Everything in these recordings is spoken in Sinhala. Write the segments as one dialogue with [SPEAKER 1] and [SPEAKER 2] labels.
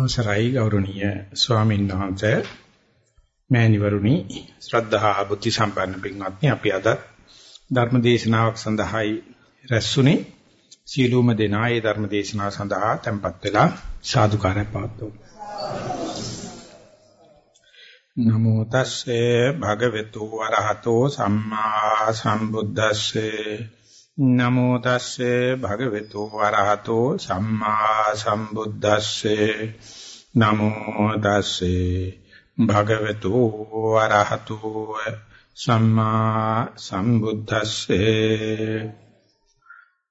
[SPEAKER 1] අවසරයි ගෞරවනීය ස්වාමීන් වහන්සේ මෑණිවරුනි ශ්‍රද්ධා බුද්ධ සම්පන්න පින්වත්නි අපි අද ධර්ම දේශනාවක් සඳහායි රැස්ුනේ සීලූම දෙනා ඒ ධර්ම දේශනාව සඳහා tempත් වෙලා සාදුකාරය පවත්වමු. නමෝ තස්සේ භගවතු වරහතෝ සම්මා සම්බුද්දස්සේ නමෝ තස්සේ භගවතු වරහතෝ සම්මා සම්බුද්දස්සේ. නමෝ තස්සේ භගවතු වරහතෝ සම්මා සම්බුද්දස්සේ.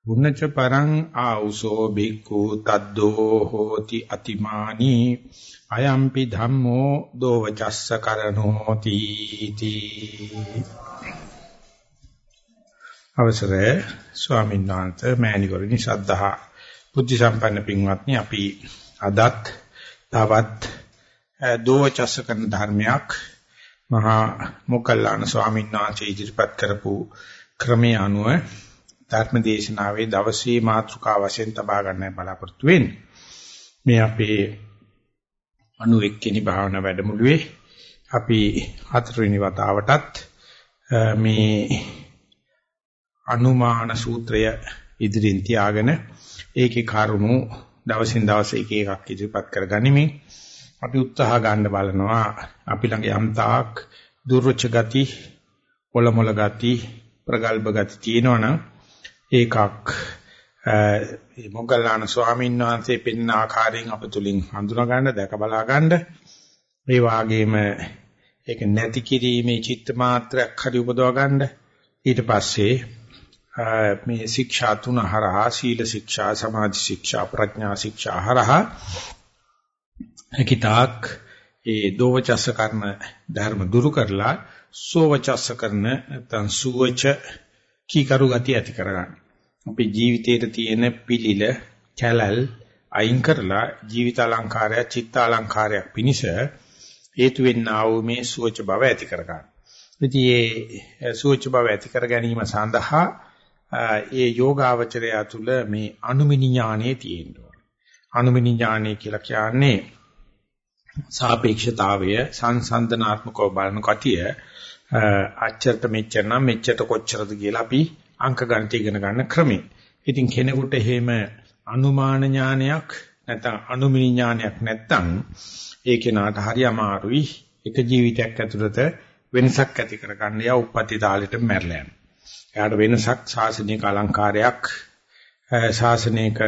[SPEAKER 1] උන්නච පරං ආඋසෝ බික්ඛු තද්දෝ හෝති අතිමානි. අයම්පි ධම්මෝ දෝවචස්ස කරනෝති තී අවසරයි ස්වාමීන් වහන්සේ මෑණිවරණි ශ්‍රද්ධා බුද්ධ සම්පන්න පින්වත්නි අපි අදත් තවත් දෝචස කරන ධර්මයක් මහා මොකල්ලාන ස්වාමීන් වහන්සේ ඉදිරිපත් කරපු ක්‍රමයේ අනුව ධර්ම දේශනාවේ දවසේ මාතෘකාව වශයෙන් තබා ගන්න බලාපොරොත්තු වෙන්නේ. මේ අපේ 91 වෙනි භාවනා වැඩමුළුවේ අපි හතරවෙනි වතාවටත් මේ අනුමාන සූත්‍රය ඉදිරින් තියාගෙන ඒකේ කරුණු දවසින් දවස එක එකක් ඉදිරිපත් කරගනිමින් අපි උත්සාහ ගන්න බලනවා අපි ළඟ යම් තාක් දුර්වච ගති පොළමොළ ගති ප්‍රගල්භ ගති තියෙනවනම් ඒකක් ඒ මොග්ගල්ලාන ස්වාමීන් වහන්සේ පෙන්න ආකාරයෙන් අප තුලින් හඳුනා ගන්න දැක බලා ගන්න. ඒ වාගේම ඒක නැති කිරීමේ චිත්ත මාත්‍රයක් හරි උපදවා ගන්න. ඊට පස්සේ මේ ශික්ෂා තුන හරහා සීල ශික්ෂා සමාධි ශික්ෂා ප්‍රඥා ශික්ෂා හරහා හිතාක් ඒ දෝවචස්ස කර්ම ධර්ම දුරු කරලා සෝවචස්ස කරන නැත්නම් සුවච කීකරු ගතිය ඇති කරගන්න. අපේ ජීවිතයේ තියෙන පිළිල කැලල් අයින් කරලා ජීවිත අලංකාරය චිත්ත අලංකාරයක් පිනිස හේතු වෙන්නා වූ මේ සුවච බව ඇති කරගන්න. ඉතින් මේ සුවච බව ඇති කර ගැනීම සඳහා ඒ යෝගාවචරය තුළ මේ අනුමිනි ඥානෙ තියෙන්න ඕනේ. අනුමිනි ඥානෙ කියලා කියන්නේ සාපේක්ෂතාවය සංසන්දනාත්මකව බලන කතිය අච්චරට මෙච්චර නම් මෙච්චරට කොච්චරද කියලා අපි අංක ගණිත ඉගෙන ගන්න ක්‍රමය. ඉතින් කෙනෙකුට එහෙම අනුමාන ඥානයක් නැත්නම් අනුමිනි ඥානයක් නැත්නම් ඒ කෙනාට හරි අමාරුයි එක ජීවිතයක් ඇතුළත වෙනසක් ඇති කරගන්න යා උප්පත්ති තාලෙට මැරලා යනවා. එයාට වෙනසක් ශාසනික අලංකාරයක් ශාසනික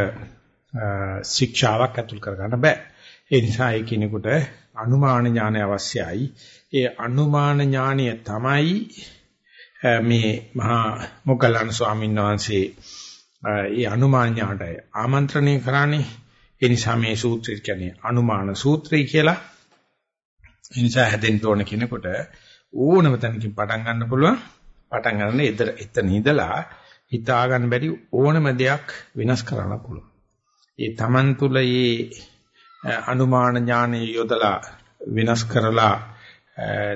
[SPEAKER 1] ශික්ෂාවක් ඇතුල් කරගන්න බෑ. ඒ නිසා ඒ කෙනෙකුට අනුමාන ඥානය අවශ්‍යයි. ඒ අනුමාන ඥානය තමයි මේ මහා මොග්ගලණ ස්වාමීන් වහන්සේ ඒ අනුමාන ඥාණය ආමන්ත්‍රණය කරන්නේ. ඒ නිසා මේ සූත්‍රය කියන්නේ අනුමාන සූත්‍රය කියලා. ඒ නිසා හැදෙන්න ඕන කෙනෙකුට ඕනම තැනකින් පටන් ගන්න පුළුවන්. පටන් ගන්න එතන එතන ඉඳලා හිතා ගන්න බැරි ඕනම දෙයක් වෙනස් කරන්න පුළුවන්. ඒ Taman තුල මේ අනුමාන ඥානය යොදලා වෙනස් කරලා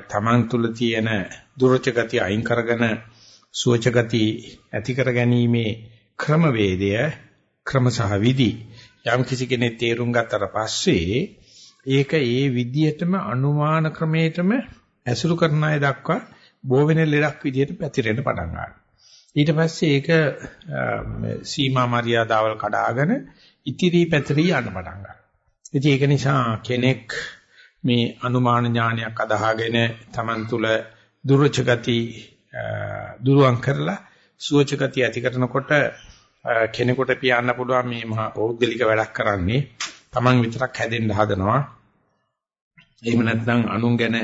[SPEAKER 1] Taman තුල තියෙන දුරච ගති අයින් කරගෙන සුවච ගති ඇති කර ගැනීමේ ක්‍රමවේදය ක්‍රම සහ විදි යම් කිසි කෙනෙක් තේරුම් ගත්තට පස්සේ ඒක ඒ විදියටම අනුමාන ක්‍රමයටම ඇසුරු කරන අය දක්වා බෝ වෙන ලෙඩක් විදියට පැතිරෙන්න පටන් ගන්නවා. ඊට පස්සේ ඒක සීමා මරියාදාවල් කඩාගෙන ඉතිරි පැතිරී යන්න පටන් ගන්නවා. ඉතින් ඒක නිසා කෙනෙක් මේ අනුමාන ඥානයක් අදාහගෙන Taman තුල දුර්ච ගති දුරුවන් කරලා සුවච ගති ඇති කරනකොට කෙනෙකුට පියන්න පුළුවන් මේ මහා පෞද්ගලික වැඩක් කරන්නේ Taman විතරක් හැදෙන්න හදනවා. එහෙම නැත්නම් අනුන් ගැන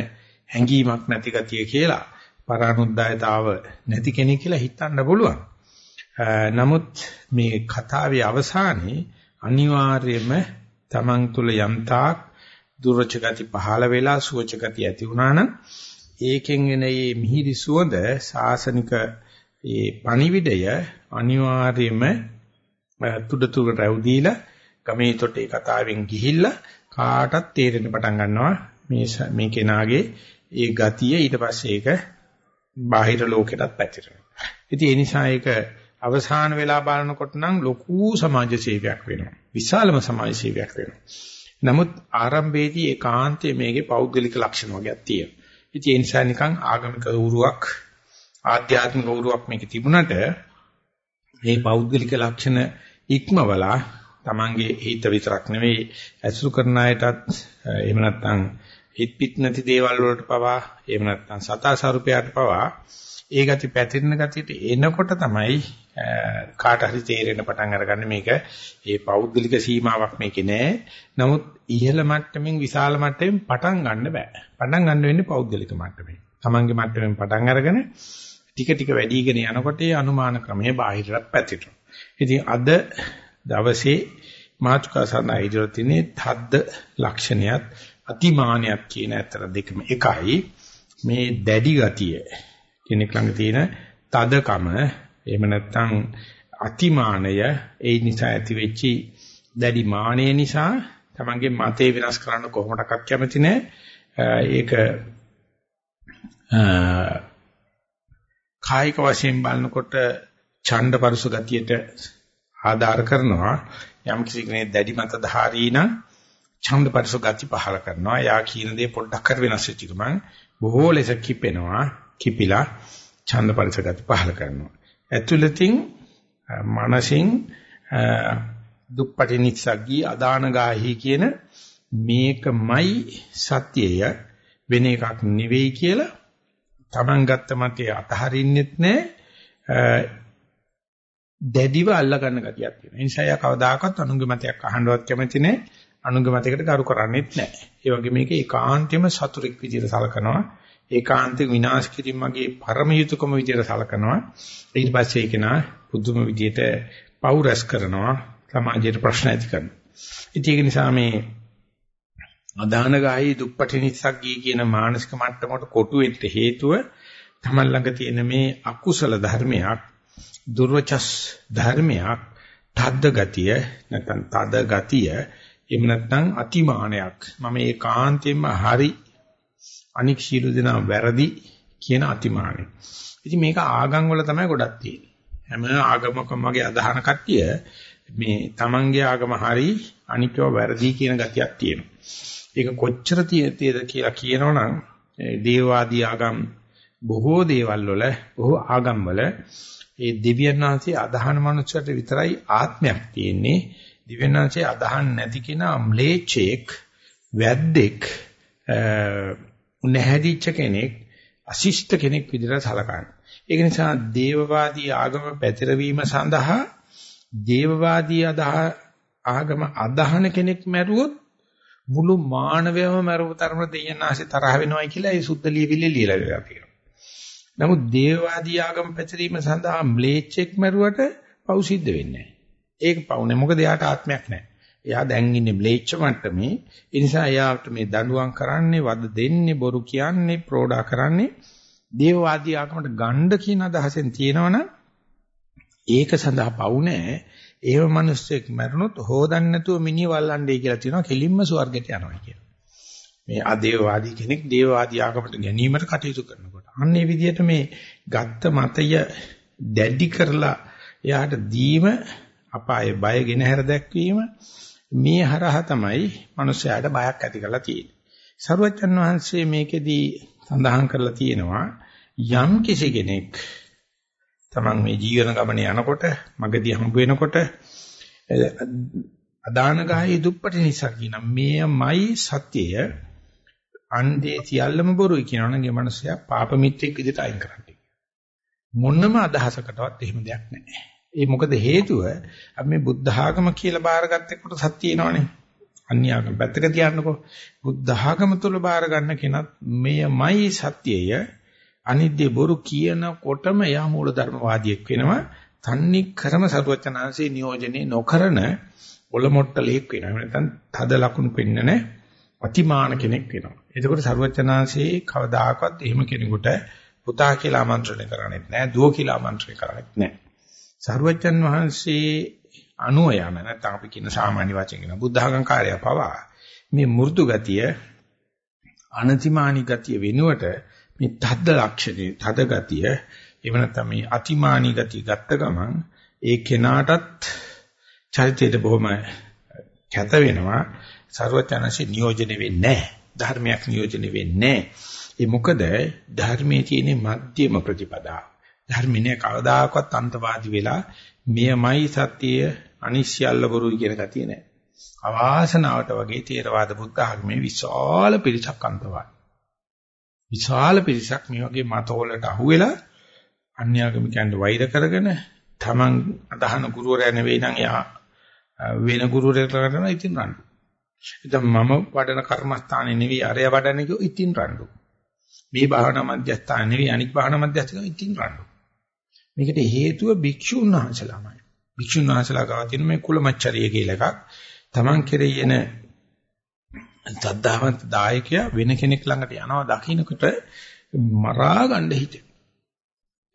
[SPEAKER 1] හැඟීමක් නැති ගතිය කියලා පරානුද්යතාව නැති කෙනෙක් කියලා හිතන්න පුළුවන්. නමුත් මේ කතාවේ අවසානයේ අනිවාර්යයෙන්ම Taman තුල යම්තාක් දුර්ච ගති පහළ වෙලා සුවච ගති ඇති වුණා නම් ඒකෙන් එන මේ මිහිරි සුවඳ සාසනික ඒ පණිවිඩය අනිවාර්යයෙන්ම තුඩ තුඩ රැව් දීලා ගමේ තොටේ කතාවෙන් ගිහිල්ලා කාටත් තේරෙන්න පටන් ගන්නවා මේ මේ කෙනාගේ ඒ ගතිය ඊට පස්සේ ඒක බාහිර ලෝකෙටත් පැතිරෙනවා. ඉතින් ඒ නිසා ඒක අවසාන වෙලා බලනකොට නම් ලොකු සමාජ සේවයක් වෙනවා. විශාලම සමාජ සේවයක් වෙනවා. නමුත් ආරම්භයේදී ඒකාන්තයේ මේකේ පෞද්ගලික ලක්ෂණ වර්ගයක් තියෙනවා. ඉතින් ඒ නිසා නිකන් ආගමික උරුවක් ආධ්‍යාත්මික උරුවක් මේකේ තිබුණට මේ පෞද්ගලික ලක්ෂණ ඉක්මවලා Tamange හිත විතරක් නෙවෙයි ඇසුරු කරන අයටත් එහෙම නැත්නම් හිත පිට නැති දේවල් වලට පවා එහෙම නැත්නම් සතා ස්වරූපයට පවා ඒ ගති පැතිරෙන ගතියට එනකොට තමයි කාට හරි තේරෙන පටන් අරගන්නේ මේක ඒ පෞද්ගලික සීමාවක් මේකේ නෑ. නමුත් ඉහළ මට්ටමින් විශාල මට්ටමින් පටන් ගන්න බෑ. පටන් ගන්න වෙන්නේ පෞද්ගලික මට්ටමේ. Tamange මට්ටමින් පටන් අරගෙන ටික ටික වැඩිගෙන යනකොට ඒ අනුමාන ක්‍රමයේ බාහිරට පැතිරෙනවා. ඉතින් අද දවසේ මාතුකා සඳහා ඉදිරියට තියෙන තද්ද ලක්ෂණයත් අතිමානයක් කියන අතර දෙකම එකයි. මේ දැඩි ගතිය කෙනෙක් ළඟ තියෙන තදකම එහෙම නැත්නම් අතිමානය ඒ නිසා ඇති වෙච්චි දැඩි මානය නිසා තමන්ගේ මතේ වෙනස් කරන්න කොහොමඩක්වත් කැමති නැහැ. ඒක කායික වශයෙන් බලනකොට ඡණ්ඩ පරුස ගතියට ආධාර කරනවා. යම් කිසි කෙනෙක් දැඩි මත ධාරී නම් ඡන්ද පරිස ගති පහල කරනවා. යා කියන දේ පොඩ්ඩක් කර වෙනස් වෙච්ච ගමන් බොහෝ ලෙස කිපෙනවා. කිපිලා ඡන්ද පරිස ගති පහල කරනවා. ඇතුළතින් මනසින් දුප්පටි නිස්සග්ගී අදානගාහි කියන මේකමයි සත්‍යය වෙන එකක් නෙවෙයි කියලා Taman ගත්ත මතය අතහරින්නෙත් නැහැ දැඩිව අල්ල ගන්න ගතියක් තියෙනවා. ඒ නිසා යා කවදාකවත් අනුන්ගේ මතයක් අහන්නවත් කැමති නැහැ. අනුන්ගේ මතයකට කරු කරන්නේත් නැහැ. ඒ වගේ මේක ඒකාන්තයෙන්ම සතුරෙක් විදිහට සලකනවා. ඒකාන්තික විනාශ කිරීම මගේ පරම යුතුයකම විදිහට සලකනවා. ඊට පස්සේ ඒක නා පුදුම විදිහට පව් රැස් කරනවා. සමාජයට ප්‍රශ්න ඇති කරනවා. ඉතින් ඒක නිසා මේ අදානගායි දුප්පටි නිස්සග්ගී කියන මානසික මට්ටමකට කොටු වෙන්න හේතුව තමන් ළඟ තියෙන මේ අකුසල ධර්මයක් දුර්වචස් ධර්මයක් තද්ද ගතිය නැත්නම් තද ගතිය එහෙම නැත්නම් අතිමානයක් මම ඒකාන්තයෙන්ම හරි අනික් සීල දෙනා වැරදි කියන අතිමානෙ. ඉතින් මේක ආගම් වල තමයි ගොඩක් තියෙන්නේ. හැම ආගමකම වගේ අදහන කට්ටිය මේ තමන්ගේ ආගම හරි අනිකව වැරදි කියන ගතියක් තියෙනවා. ඒක කොච්චර තියෙද කියලා කියනවනම් දේවවාදී ආගම් බොහෝ දේවල් වල බොහෝ ආගම් වල ඒ දෙවියන් වහන්සේ අදහන මනුස්සයට විතරයි ආත්මයක් තියෙන්නේ. දෙවියන් වහන්සේ අදහන් නැති කෙනා ම්ලේච්චෙක් වැද්දෙක් නැහැදිච්ච කෙනෙක් අශිෂ්ට කෙනෙක් විදිහට සලකන්නේ. ඒක නිසා දේවවාදී ආගම පැතිරවීම සඳහා දේවවාදී අදහ ආගම අදහන කෙනෙක් මැරුවොත් මුළු මානවයම මරුව තරම දෙයනාසි තරහ වෙනවයි කියලා ඒ සුද්ධ ලියවිල්ල ලියලා වෙලා තියෙනවා. නමුත් දේවවාදී ආගම පැතිරීම සඳහා ම්ලේච්චෙක් මැරුවට පව් සිද්ධ වෙන්නේ නැහැ. ඒක පවුනේ මොකද එයාට ආත්මයක් නැහැ. එයා දැන් ඉන්නේ ම්ලේච්ච මට්ටමේ. ඒ නිසා එයාට මේ දඬුවම් කරන්නේ, වද දෙන්නේ, බොරු කියන්නේ, ප්‍රෝඩා කරන්නේ දේවවාදී ආගමට ගණ්ඩ කියන අදහසෙන් තියෙනවනම් ඒක සඳහා පවු නැහැ. ඒව මිනිස්සෙක් මැරුණොත් හොදන්න නැතුව මිනිහ වල්ලන්නේ කියලා තියෙනවා. කෙලින්ම ස්වර්ගයට යනවා කියලා. මේ අදේවවාදී කෙනෙක් දේවවාදී ආගමට ගැනීමට කටයුතු කරනකොට. අන්න ඒ විදිහට මේ ගත්ත මතය දැඩි කරලා එයාට දීම අපායේ බය ගෙන හැර දැක්වීම මේ හරහා තමයි මනුස්සයාට බයක් ඇති කරලා තියෙන්නේ. සරුවච්චන් වහන්සේ මේකෙදී සඳහන් කරලා තියෙනවා යම් කිසි කෙනෙක් තමන් මේ ජීවන ගමනේ යනකොට මගදී හම්බ වෙනකොට අදානගාහී දුප්පටි නිසා කියන මේමයි සත්‍යය අන්දේ සියල්ලම බොරුයි කියනවනම් ඒ මනුස්සයා පාප මිත්‍රෙක් විදිහට අයින් කරන්නේ. මොනම අදහසකටවත් එහෙම දෙයක් නැහැ. ඒ මොකද හේතුව අපි මේ බුද්ධ ආගම කියලා බාරගත්ත කොට සත්‍ය තියෙනවනේ. අන්‍ය ආගම පැත්තක තියන්නකෝ. බුද්ධ ආගම තුල බාර ගන්න කෙනත් මෙයමයි සත්‍යය. අනිද්‍ය බොරු කියනකොටම යා මූලධර්මවාදියෙක් වෙනවා. තන්නේ කරම සරුවචනාංශේ නියෝජනේ නොකරන ඔලොමොට්ටලෙක් වෙනවා. නැත්නම් තද ලකුණු පෙන්නන අතිමාන කෙනෙක් වෙනවා. එතකොට සරුවචනාංශේ කවදාකවත් එහෙම කෙනෙකුට පුතා කියලා ආමන්ත්‍රණය කරන්නේ නැහැ. දුව කියලා ආමන්ත්‍රණය කරන්නේ නැහැ. සරුවච්චන් වහන්සේ අනුව යන නැත්නම් අපි කියන සාමාන්‍ය වචන කියන බුද්ධඝං කාර්යය පවා මේ මෘදු ගතිය අනතිමානි ගතිය වෙනුවට මේ තද්ද ලක්ෂණේ තද ගතිය එහෙම නැත්නම් මේ අතිමානි ගතිය ගත්ත ගමන් ඒ කෙනාටත් චරිතයට බොහොම කැත වෙනවා ਸਰවචනසි නියෝජනය වෙන්නේ නැහැ. ධර්මයක් නියෝජනය වෙන්නේ නැහැ. ඒ මොකද ධර්මයේ තියෙන මධ්‍යම ප්‍රතිපදා. ධර්මිනේ කවදාකවත් අන්තවාදී වෙලා මෙයමයි සත්‍යය අනිශ්‍යල්ල බොරුයි කියන ගතිය නැහැ. අවාසනාවට වගේ තේරවාද බුද්ධ ආගමේ විශාල පිරිසක් අන්තවාදී. විශාල පිරිසක් මේ වගේ මතවලට අහුවෙලා අන්‍යාගමිකයන්ට වෛර කරගෙන තමන් අදහන ගුරුවරයා නෙවෙයි නම් එයා වෙන ගුරුවරයෙක්ට කරනවා ඉතින් රණ්ඩු. ඉතින් මම වඩන කර්මස්ථානේ නෙවෙයි අරය වඩන්නේ කිව්ව ඉතින් රණ්ඩු. මේ භාවනා මධ්‍යස්ථාන නෙවෙයි අනික් භාවනා මධ්‍යස්ථාන ඉතින් රණ්ඩු. මේකට හේතුව භික්ෂුන් වහන්සේලාමයි. භික්ෂුන් වහන්සේලා ගාව තියෙන මේ කුලමච්චරිය කියලා එකක්. තමන් කෙරෙහි එන සද්ධාවන්ත දායකයා වෙන කෙනෙක් ළඟට යනවා දකින්නකොට මරා ගන්න හිතේ.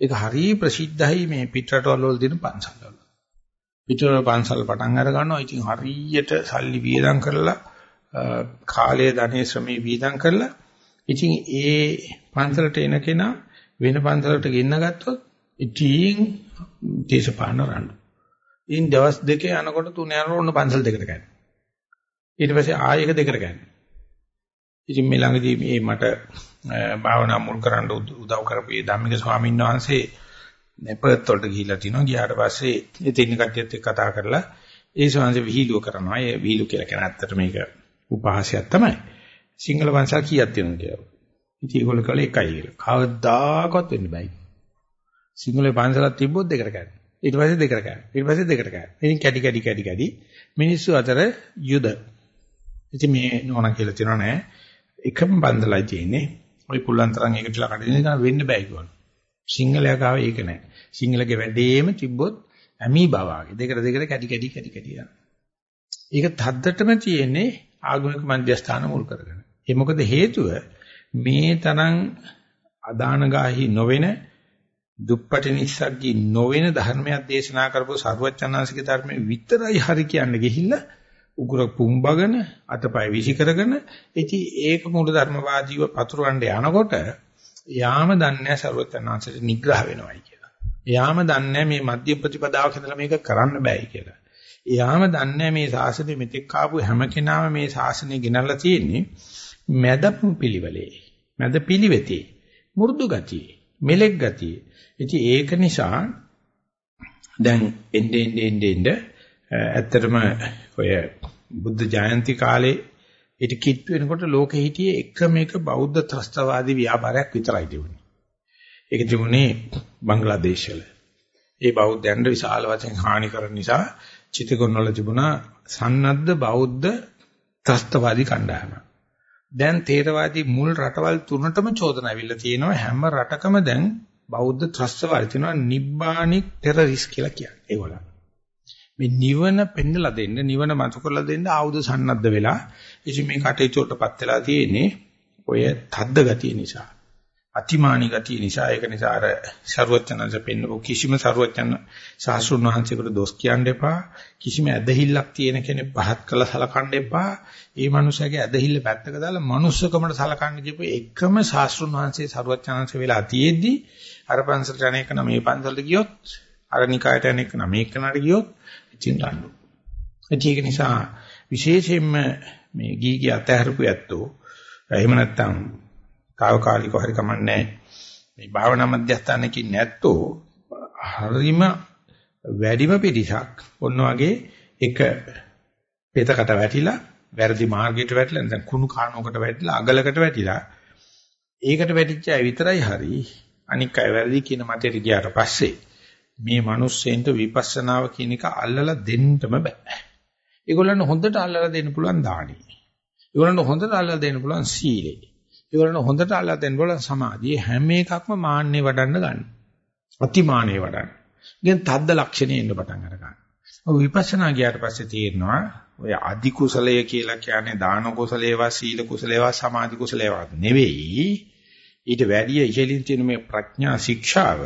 [SPEAKER 1] ඒක හරිය ප්‍රසිද්ධයි මේ පිටරටවල වල දෙන පන්සල් වල. පිටරට පන්සල් පටන් අර ගන්නවා. ඉතින් හරියට සල්ලි වියදම් කරලා කාලය ධනෙ ශ්‍රමේ වියදම් කරලා ඉතින් ඒ පන්සලට එන කෙනා වෙන පන්සලට ගෙන්න ගත්තොත් ඉතින් දේශපාලන රණ්ඩු. ඉන් දවස් දෙකේ යනකොට තුන යනකොට ඔන්න පන්සල් දෙකට ගන්න. ඊට පස්සේ ආයෙක දෙකට ගන්න. ඉතින් මේ ළඟදී මේ මට භාවනා මුල් කරන්න උදව් කරපු ඒ ධම්මික ස්වාමීන් වහන්සේ නෙපර්ත් වලට ගිහිල්ලා තිනවා. ගියාට පස්සේ ඒ තින්න කට්ටියත් එක්ක කතා කරලා ඒ ස්වාමීන් විහිළුව කරනවා. ඒ විහිළු කියලා කියන ඇත්තට මේක උපහාසයක් තමයි. සිංහල වංශා කීයක් තියෙනවද කියලා. ඉතින් ඒගොල්ලෝ කළේ එකයි කියලා. කවදාකවත් වෙන්න බෑ. සිංහල පන්සලක් තිබ්බොත් දෙකට ගන්න. ඊට පස්සේ දෙකට ගන්න. ඊට පස්සේ දෙකට ගන්න. ඉතින් කැඩි කැඩි කැඩි කැඩි මිනිස්සු අතර යුද. ඉතින් මේ නෝනා කියලා තියෙනවා නෑ. එකම බන්දලයි තියෙන්නේ. ওই පුළුවන් තරම් ඒකටලා කඩින්න ගන්න වෙන්න බෑ කිව්වලු. සිංහලයා ගාව ඒක නෑ. සිංහලගේ වැඩේම තිබ්බොත් ඇමී බවාගේ දෙකට දෙකට කැඩි කැඩි කැඩි කැඩි යනවා. ඒක තද්දටම තියෙන්නේ ආගමික මධ්‍යස්ථාන මුල් කරගෙන. ඒ මොකද හේතුව මේ තරම් අදානගාහි නොවන දුප්පටි නිස්සග්ගී නොවන ධර්මයක් දේශනා කරපු සර්වචනාසික ධර්මයේ විතරයි හරි කියන්නේ ගිහිල්ලා උගුර පුම්බගෙන අතපය විසි කරගෙන ඉතින් ඒක මූල ධර්මවාදීව පතුරවන්න යනකොට යාම දන්නේ සර්වචනාංශයට නිග්‍රහ වෙනවයි කියලා. යාම දන්නේ මේ මධ්‍ය ප්‍රතිපදාවක ඉඳලා මේක කරන්න බෑයි කියලා. යාම දන්නේ මේ ශාසනය මෙතෙක් ආපු හැම කෙනාම මේ ශාසනය ගෙනල්ලා තියෙන්නේ මැද පිළිවෙලේ. මැද පිළිවෙතේ. මු르දු ගතිය, මෙලෙක් ගතිය. ඉතින් ඒක නිසා දැන් එන්නේ එන්නේ එන්නේ ඇත්තටම ඔය බුද්ධ ජයන්ති කාලේ ඊට කිට් වෙනකොට ලෝකෙ හිටියේ එකම එක බෞද්ධ ත්‍රස්තවාදී ව්‍යාපාරයක් විතරයි තිබුණේ. ඒක තිබුණේ බංග්ලාදේශවල. ඒ බෞද්ධයන්ට විශාල වශයෙන් හානි කරන නිසා චිතගොන් වල තිබුණා සන්නද්ධ බෞද්ධ ත්‍රස්තවාදී කණ්ඩායම. දැන් තේරවාදී මුල් රටවල් තුනටම චෝදනා අවිල්ල තියෙනවා. හැම රටකම දැන් බෞද්ධ ත්‍රස්තවාදී තියෙනවා. නිබ්බානික් ටෙරරිස්ට් කියලා කියන්නේ ඒගොල්ලන්. මේ නිවන පෙන්නලා දෙන්න නිවන මතු කරලා දෙන්න ආයුධ සන්නද්ධ වෙලා. ඉතින් මේ කටයුතු වලටපත් වෙලා තියෙන්නේ ඔය තද්ද ගතිය නිසා. අතිමානී ගතිය නිසා ඒක නිසා අර ਸਰුවචනanse පෙන්නපු කිසිම ਸਰුවචන සාසුන් වහන්සේකට දොස් කියන්න එපා. කිසිම ඇදහිල්ලක් තියෙන කෙනෙක් පහත් කළා සලකන්න එපා. ඒ මනුස්සයාගේ ඇදහිල්ල පැත්තක දාලා මනුස්සකමට සලකන්න කියපු එකම සාසුන් වහන්සේ ਸਰුවචනanse වෙලා තියෙද්දී අර පන්සලට යන එක නම් මේ පන්සලට ගියොත් අර නිකායට යන එක නම් මේ කනට ගියොත් ඉතින් රණ්ඩු ඒක නිසා විශේෂයෙන්ම මේ ගීගේ අතහැරපු ඇත්තෝ එහෙම නැත්නම් తాවකාලිකව හරි කමන්නේ මේ භාවනා මධ්‍යස්ථානකින් නැත්තෝ හරිම වැඩිම පිටිසක් ඔන්න වගේ එක පෙතකට වැටිලා වැරදි මාර්ගයට වැටිලා නැත්නම් කුණු කාණුවකට වැටිලා අගලකට වැටිලා ඒකට වැටිච්ච අය විතරයි හරි අනික් අය වැරදි කියන මතයට ගියාට පස්සේ මේ මිනිස්සෙන්ට විපස්සනාව කියන එක අල්ලලා දෙන්නම බෑ. ඒගොල්ලන්ට හොඳට අල්ලලා දෙන්න පුළුවන් දානි. ඒගොල්ලන්ට හොඳට අල්ලලා දෙන්න පුළුවන් සීලේ. ඒගොල්ලන්ට හොඳට අල්ලලා දෙන්න පුළුවන් සමාධිය. හැම එකක්ම මාන්නේ වඩන්න ගන්න. අතිමානේ වඩන්න. ඉතින් තද්ද ලක්ෂණේ එන්න පටන් අර ගන්න. ඔය විපස්සනා ගියාට පස්සේ තේරෙනවා ඔය අධි කුසලය කියලා කියන්නේ දාන කුසලේවා සීල කුසලේවා සමාධි කුසලේවා නෙවෙයි. ඊට වැඩිය ඉහළින් තියෙන මේ ප්‍රඥා ශික්ෂාව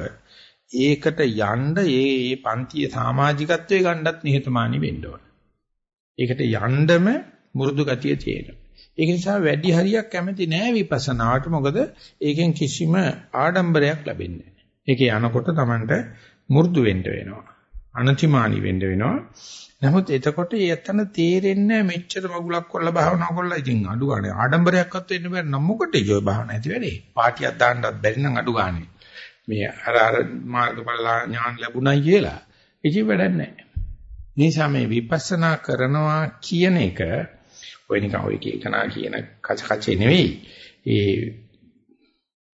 [SPEAKER 1] ඒකට යන්න ඒ ඒ පන්තියේ සමාජිකත්වයේ ගන්නත් නිහතමානී වෙන්න ඕන. ඒකට යන්නම මුරුදු ගතිය තියෙනවා. ඒක නිසා වැඩි හරියක් කැමති නෑ විපස්සනාවට මොකද ඒකෙන් කිසිම ආඩම්බරයක් ලැබෙන්නේ නෑ. ඒකේ යනකොට Tamanට මුරුදු වෙන්න වෙනවා. අනතිමානී වෙන්න වෙනවා. නමුත් එතකොට ඒතන තේරෙන්නේ මෙච්චර මගුලක් කරලා භාවනා කරලා ඉතින් අඩු ගානේ ආඩම්බරයක්වත් වෙන්න බෑ නම් මොකටද ඒ භාවනා ඇති වෙන්නේ? පාටියක් දාන්නත් බැරි නම් අඩු ගානේ. මේ අර අර මාර්ගඵල ඥාන ලැබුණයි කියලා. ඉති වැඩක් නැහැ. නිසා මේ විපස්සනා කරනවා කියන එක ඔය නිකන් ඔය කේකනා කියන කච කචේ නෙවෙයි. ඒ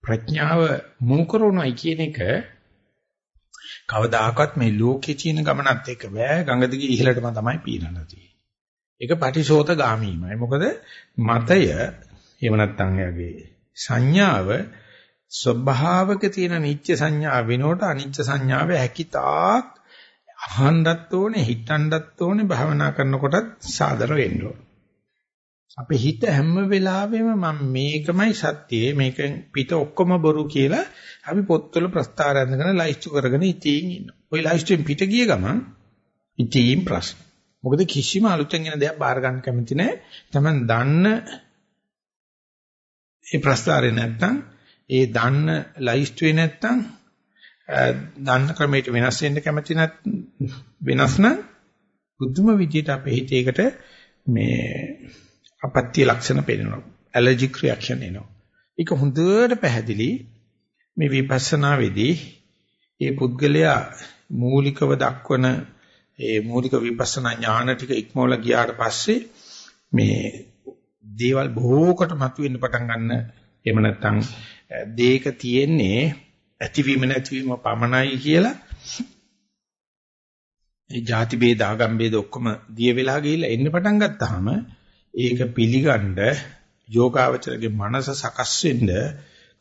[SPEAKER 1] ප්‍රඥාව මූ කරනයි කියන එක කවදාකවත් මේ ලෝකේ චීන ගමනත් එක්ක බෑ ගඟ දිගේ ඉහළටම තමයි පීනන්න තියෙන්නේ. ඒක පටිශෝත ගාමීමයි. මොකද මතය එහෙම නැත්නම් එයාගේ සංඥාව ස්වභාවක තියෙන නිත්‍ය සංඥා වෙනකොට අනිත්‍ය සංඥාව හැකිතාක් අහන්නත් ඕනේ හිතන්නත් ඕනේ භාවනා කරනකොටත් සාදර වෙන්න ඕනේ. අපේ හිත හැම වෙලාවෙම මම මේකමයි සත්‍යය මේකෙන් පිට ඔක්කොම බොරු කියලා අපි පොත්වල ප්‍රස්තාර අඳගෙන ලයිස්තු කරගෙන ඉතින් ඉන්නවා. ওই ලයිස්තුෙන් පිට ගිය ගමන් ඉතින් ප්‍රශ්න. මොකද කිසිම අලුතෙන් එන දෙයක් බාර ගන්න කැමති නැහැ. Taman දන්න ඒ ප්‍රස්තාරේ නැත්තම් ඒ දන්න ලයිස්තුවේ නැත්තම් දන්න ක්‍රමයට වෙනස් වෙන්න කැමති නැත් වෙනස් නම් බුදුම විදියට අපේ හිතේකට මේ අපත්‍ය ලක්ෂණ පේනවා. ඇලර්ජික් රියැක්ෂන් එනවා. ඒක හොඳට පැහැදිලි මේ විපස්සනා වෙදී ඒ පුද්ගලයා මූලිකව දක්වන ඒ මූලික විපස්සනා ඥාන ටික ඉක්මවලා ගියාට පස්සේ මේ දේවල් බොහෝකට මතුවෙන්න පටන් ගන්න එහෙම නැත්නම් දේක තියෙන්නේ ඇතිවීම නැතිවීම පමණයි කියලා ඒ ಜಾති ભેද ආගම් ભેද ඔක්කොම දිය වෙලා ගිහිල්ලා එන්න පටන් ගත්තාම ඒක පිළිගන්න යෝගාවචරගේ මනස සකස් වෙන්න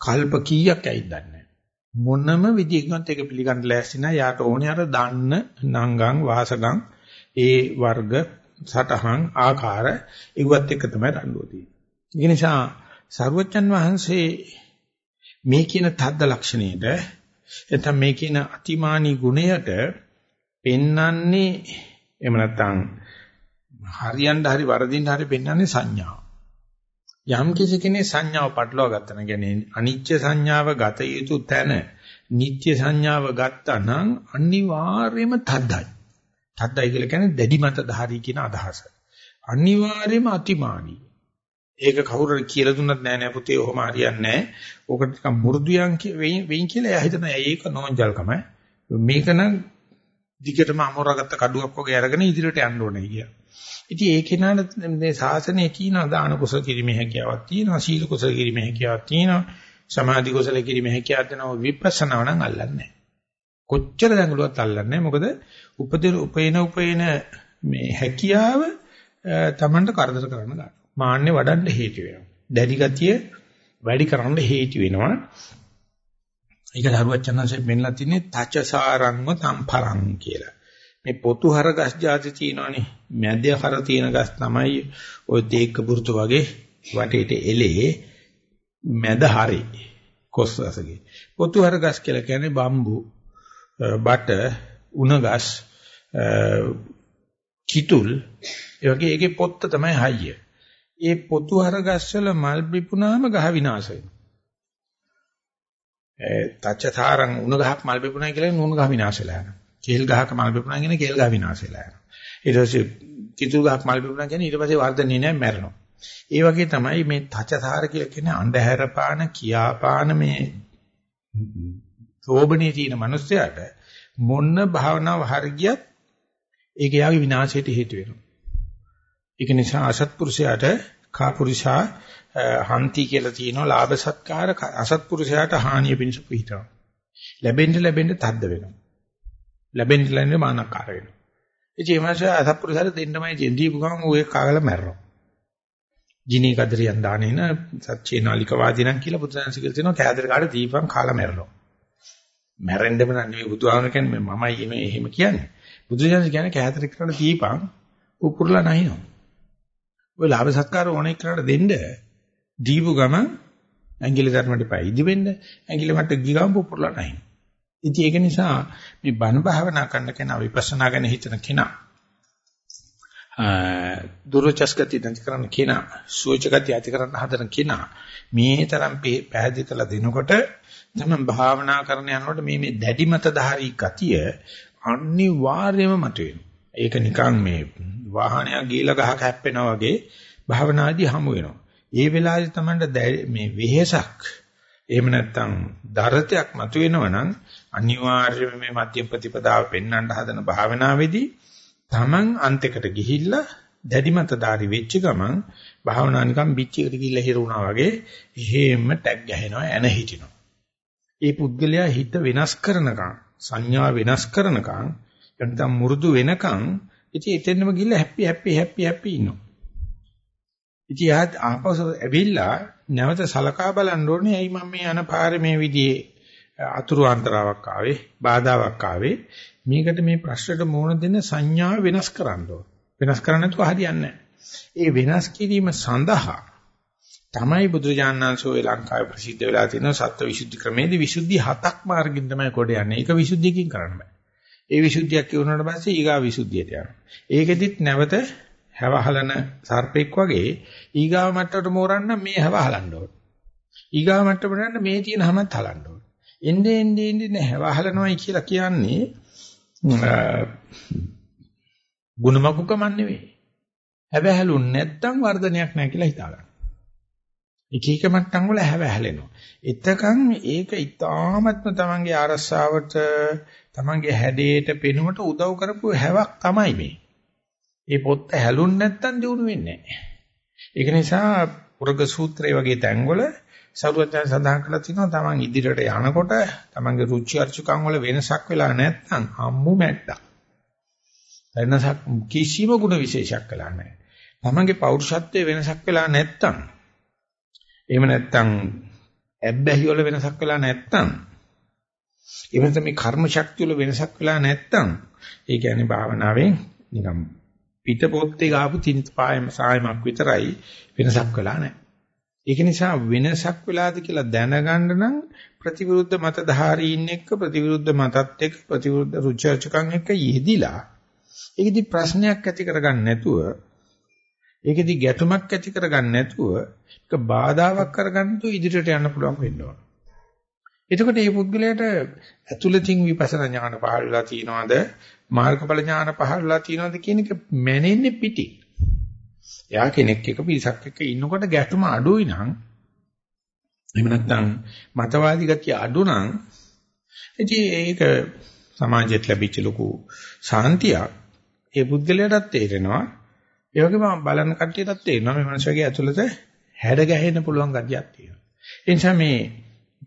[SPEAKER 1] කල්ප කීයක් ඇයිද දන්නේ මොනම විදිහකින්වත් ඒක පිළිගන්න ලෑස්ති නැහැ. යාට ඕනේ අර දන්න නංගම් වාසගම් ඒ වර්ග සටහන් ආකාර ඒවත් එක තමයි රණ්ඩුව තියෙන්නේ. ඒ නිසා සරුවච්චන් වහන්සේ මේ කියන තද්ද ලක්ෂණයට එතන මේ කියන අතිමානී ගුණයට පෙන්වන්නේ එහෙම නැත්නම් හරියන්න හරි වරදින්න හරි පෙන්වන්නේ සංඥාව. යම් කිසි කෙනෙක් සංඥාව පටලවා ගත්තා නම් කියන්නේ අනිත්‍ය සංඥාව ගත යුතු තැන නිත්‍ය සංඥාව ගත්තා නම් අනිවාර්යයෙන්ම තද්දයි. තද්දයි කියලා කියන්නේ දැඩි මත ධාරී කියන අදහස. අනිවාර්යයෙන්ම අතිමානී. ඒක කවුරුහරි කියලා දුන්නත් නෑ නෑ පුතේ ඔහොම හරියන්නේ නෑ. ඕකට නිකන් මු르දුයන් වෙයින් කියලා එයා හිතනවා ඒක නෝන්ජල්කම. මේක නම් දිගටම අමෝරාගත්ත කඩුවක් වගේ අරගෙන ඉදිරියට යන්න ඕනේ කියලා. ඉතින් ඒ කෙනාට මේ ශාසනය කියනවා දාන කුසල කිරීමේ හැකියාවක් තියෙනවා, සීල කුසල කිරීමේ හැකියාවක් තියෙනවා, සමාධි කුසල කිරීමේ හැකියාවක් දෙනවා විපස්සනාව නම් අල්ලන්නේ නෑ. කොච්චර දඟලුවත් අල්ලන්නේ නෑ. මොකද උපදින උපේන උපේන මේ හැකියාව තමන්ට කරදර කරන්න ගන්නවා. මාන්නේ වඩන්න හේතු වෙනවා. දැඩි ගතිය වැඩි කරන්න හේතු වෙනවා. ඒක දරුවචනanse මෙන්නලා තින්නේ තචසාරංව තම්පරං කියලා. මේ පොතු හර ගස් જાති තියෙනවනේ. මැද හර තියෙන ගස් තමයි ওই තේක්ක පුරුදු වගේ වටේට එලේ මැද හරි කොස්සසගේ පොතු හර ගස් කියලා කියන්නේ බම්බු බට උණ ගස් කිතුල්. ඒ වගේ ඒකේ පොත්ත තමයි හයිය. ඒ පොතු හර ගස් වල මල් බිපුණාම ගහ විනාශ වෙනවා. ඒ තච්චතරන් උණ ගහක් මල් බිපුණා කියලා නුණ ගහ විනාශ වෙලා යනවා. කේල් ගහක මල් බිපුනා කියන කේල් ගහ විනාශ වෙලා යනවා. ඊට පස්සේ කිතුල් ගහක් මල් බිපුනා කියන ඊට පස්සේ වර්ධන්නේ නැහැ මැරෙනවා. ඒ වගේ තමයි මේ තච්චතර කියලා කියන්නේ අන්ධහැර පාන කියාපාන මේ සෝබනේ තියෙන මිනිස්සයාට මොන්න භාවනාව හරියට ඒක යාගේ විනාශයට හේතු වෙනවා. ඒක නිසා අසත්පුරුෂයාට කාපුරුෂා හන්ති කියලා තියෙනවා ලාභ සත්කාර අසත්පුරුෂයාට හානිය පිණිස පිටනවා. ලැබෙන්න ලැබෙන්න තද්ද වෙනවා. ලැබෙන්න ලැබෙන්න මානකාර වෙනවා. ඉතින් මේ මාසේ අසත්පුරුෂයාට දෙන්නමයි දීපු ගමන් ඌ ඒක කාගල මැරෙනවා. ජිනී කදරියන් දානේන සත්‍යේ නාලික වාදිනම් කියලා බුදුසසුන කියලා තියෙනවා කෑදර කාට දීපන් කාලා මැරෙනවා. මැරෙන්නම නෙවෙයි බුදුහාමර කියන්නේ මමයි මේ එහෙම කියන්නේ. බුදුසසුන කියන්නේ කෑදර කරන දීපන් උපුරලා නැහිනවා. ඔය ලාභ සත්කාර ඕනේ කරලා දෙන්න දීපු ගම ඇඟිලි ධර්මයට පයි ඉදි වෙන්න ඇඟිලි මට ගිගම් පුපුරලා නැහැ. ඉතින් ඒක නිසා මේ බණ භාවනා කරන කෙනා විපස්සනා ගැන හිතන කෙනා දුරචස්ගති නැති කරන කෙනා සුවචගති ඇති කරන්න හදන කෙනා මේ තරම් පැහැදිලි කරලා දෙනකොට තමයි භාවනා කරන යනකොට මේ මේ දැඩි මතධාරී ගතිය අනිවාර්යයෙන්ම මතුවෙනවා. ඒක නිකන් මේ වාහනයක් ගිහලා ගහක හැප්පෙනා වගේ භාවනාදී හමු වෙනවා. ඒ වෙලාවේ තමයි මේ වෙහෙසක් එහෙම නැත්නම් දරතයක් මතුවෙනවා නම් අනිවාර්යයෙන්ම මේ මධ්‍යම ප්‍රතිපදාව පෙන්වන්න හදන භාවනාවේදී Taman අන්තයකට ගිහිල්ලා දැඩි මතධාරි වෙච්ච ගමන් භාවනා නිකන් පිච්චයකට ගිහිල්ලා හිරුණා වගේ එහෙම ටැග් ගහනවා එන හිටිනවා. ඒ පුද්ගලයා හිත වෙනස් කරනකම් සංඥා වෙනස් කරනකම් නැත්නම් මුරුදු වෙනකම් ඉතින් එතෙන්නම ගිහිල්ලා හැපි හැපි හැපි හැපි ඉන්නවා. ඉතින් ආත් ආපසු ඇවිල්ලා නැවත සලකා බලන්න ඕනේ ඇයි මම මේ යන පාරේ මේ විදිහේ අතුරු අන්තරාවක් ආවේ බාධාවක් ආවේ මේකට මේ ප්‍රශ්නට මුහුණ දෙන්න සංඥාව වෙනස් කරන්න ඕන. වෙනස් කරන්න නැතුව හරියන්නේ ඒ වෙනස් කිරීම සඳහා තමයි බුදුජානනාංශෝ ලංකාවේ ප්‍රසිද්ධ වෙලා තියෙන සත්ත්ව විසුද්ධි ක්‍රමේදී විසුද්ධි හතක් මාර්ගින් තමයි කොට යන්නේ. ඒක විසුද්ධියකින් කරන්න බෑ. ඒ විසුද්ධියක් කියුණාට පස්සේ ඊගා විසුද්ධියට යනවා. ඒකෙදිත් නැවත හැවහලන සර්පෙක් වගේ ඊගාව මට්ටමට මෝරන්න මේ හැවහලන්න ඕන. ඊගාව මට්ටමට මේ තියෙන හැමත් හලන්න ඕන. එන්නේ එන්නේ එන්නේ හැවහලනවයි කියලා කියන්නේ ගුණමකුකම නෙවෙයි. හැබැහැලුන් නැත්තම් වර්ධනයක් නැහැ කියලා හිතාගන්න. එක එක මට්ටම් වල හැවහැලෙනවා. එතකන් ඒක ඊ타මත්ම තමන්ගේ ආරස්සාවට තමන්ගේ හැඩයට පෙනුමට උදව් කරපු හැවක් තමයි මේ. ඒ පොත්ත හැලුන් නැත්තම් දිනු වෙන්නේ නැහැ. ඒක නිසා පුරග සූත්‍රය වගේ තැන්වල සරුවචන සඳහන් කරලා තිනවා තමන් ඉදිරියට යනකොට තමන්ගේ රුචි අරුචිකම් වල වෙනසක් වෙලා නැත්තම් අම්මු මැට්ටා. වෙනසක් කිසිම ಗುಣ විශේෂයක් කළා නැහැ. තමන්ගේ පෞරුෂත්වයේ වෙනසක් වෙලා නැත්තම් එහෙම නැත්තම් ඇබ්බැහි වල වෙනසක් වෙලා නැත්තම් එහෙම නැත්නම් මේ කර්ම ශක්තිය වල වෙනසක් වෙලා නැත්තම් ඒ කියන්නේ භාවනාවෙන් නිකම් පිටපොත්තේ ගාපු තින් පායම සායමක් විතරයි වෙනසක් වෙලා නැහැ. ඒක නිසා වෙනසක් වෙලාද කියලා දැනගන්න නම් ප්‍රතිවිරුද්ධ මතධාරීන් එක්ක ප්‍රතිවිරුද්ධ මතත් එක්ක ප්‍රතිවිරුද්ධ රුචර්චකම් එක්ක යෙදිලා ඒකෙදි ප්‍රශ්නයක් ඇති කරගන්න නැතුව ඒකෙදි ගැටුමක් ඇති කරගන්න නැතුව ඒක බාධාවක් කරගන්න තු ඉදිරියට යන්න පුළුවන් වෙන්න ඕන. එතකොට මේ පුද්ගලයාට ඇතුළතින් විපස්සනා ඥාන පහළ වෙලා තියෙනවද මාර්ගඵල ඥාන පහළ වෙලා තියෙනවද කියන එක මැනෙන්නේ පිටි. එයා කෙනෙක් එක පිරිසක් එක්ක ඉන්නකොට ගැටුම අඩුයි නම් එහෙම නැත්නම් මතවාදී ගතිය අඩු නම් ඉතින් ඒක සමාජයට ලැබිච්ච ලොකු සාන්තියක්. ඒ පුද්ගලයාටත් තේරෙනවා. ඒ වගේම බලන කට්ටියටත් තේරෙනවා මේ මනුස්සයාගේ ඇතුළත හැඩ ගැහෙන්න පුළුවන් ගතියක් තියෙනවා. ඒ නිසා මේ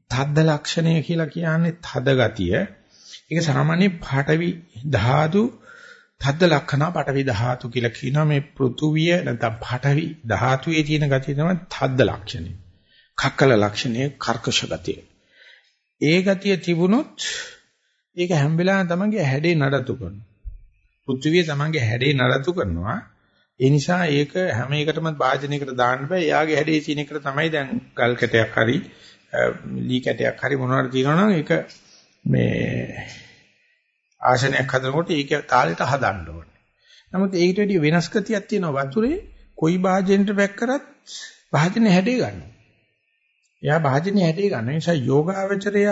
[SPEAKER 1] තද්ද ලක්ෂණය කියලා කියන්නේ තද ගතිය. ඒක සාමාන්‍ය පාඨවි ධාතු තද්ද ලක්ෂණ පාඨවි ධාතු කියලා කියනවා මේ පෘථුවිය නැත්නම් පාඨවි ධාතුවේ තියෙන ගතිය තමයි තද්ද ලක්ෂණය කක්කල ලක්ෂණය කර්කශ ගතිය ඒ ගතිය තිබුණොත් ඒක හැම වෙලාවෙම තමන්ගේ හැඩේ නඩත්තු කරනවා. පෘථිවිය තමන්ගේ හැඩේ නඩත්තු කරනවා. ඒ නිසා ඒක හැම එකටම වාජනයකට දාන්න බෑ. එයාගේ හැඩේ තියෙන එකට තමයි දැන් ගල් කැටයක් හරි ලී කැටයක් හරි මොනවාරි තියෙනවනම් ඒක මේ ආසනයක් හදනකොට ඒක තාලෙට හදන්න ඕනේ. නමුත් ඒකට වැඩි වෙනස් ගතියක් තියෙනවා වතුරේ කොයි වාජනයට බැක් කරත් වාජනේ හැඩේ ගන්නවා. එයා භාජනයේ හැටේ ගන්න නිසා යෝගාවචරය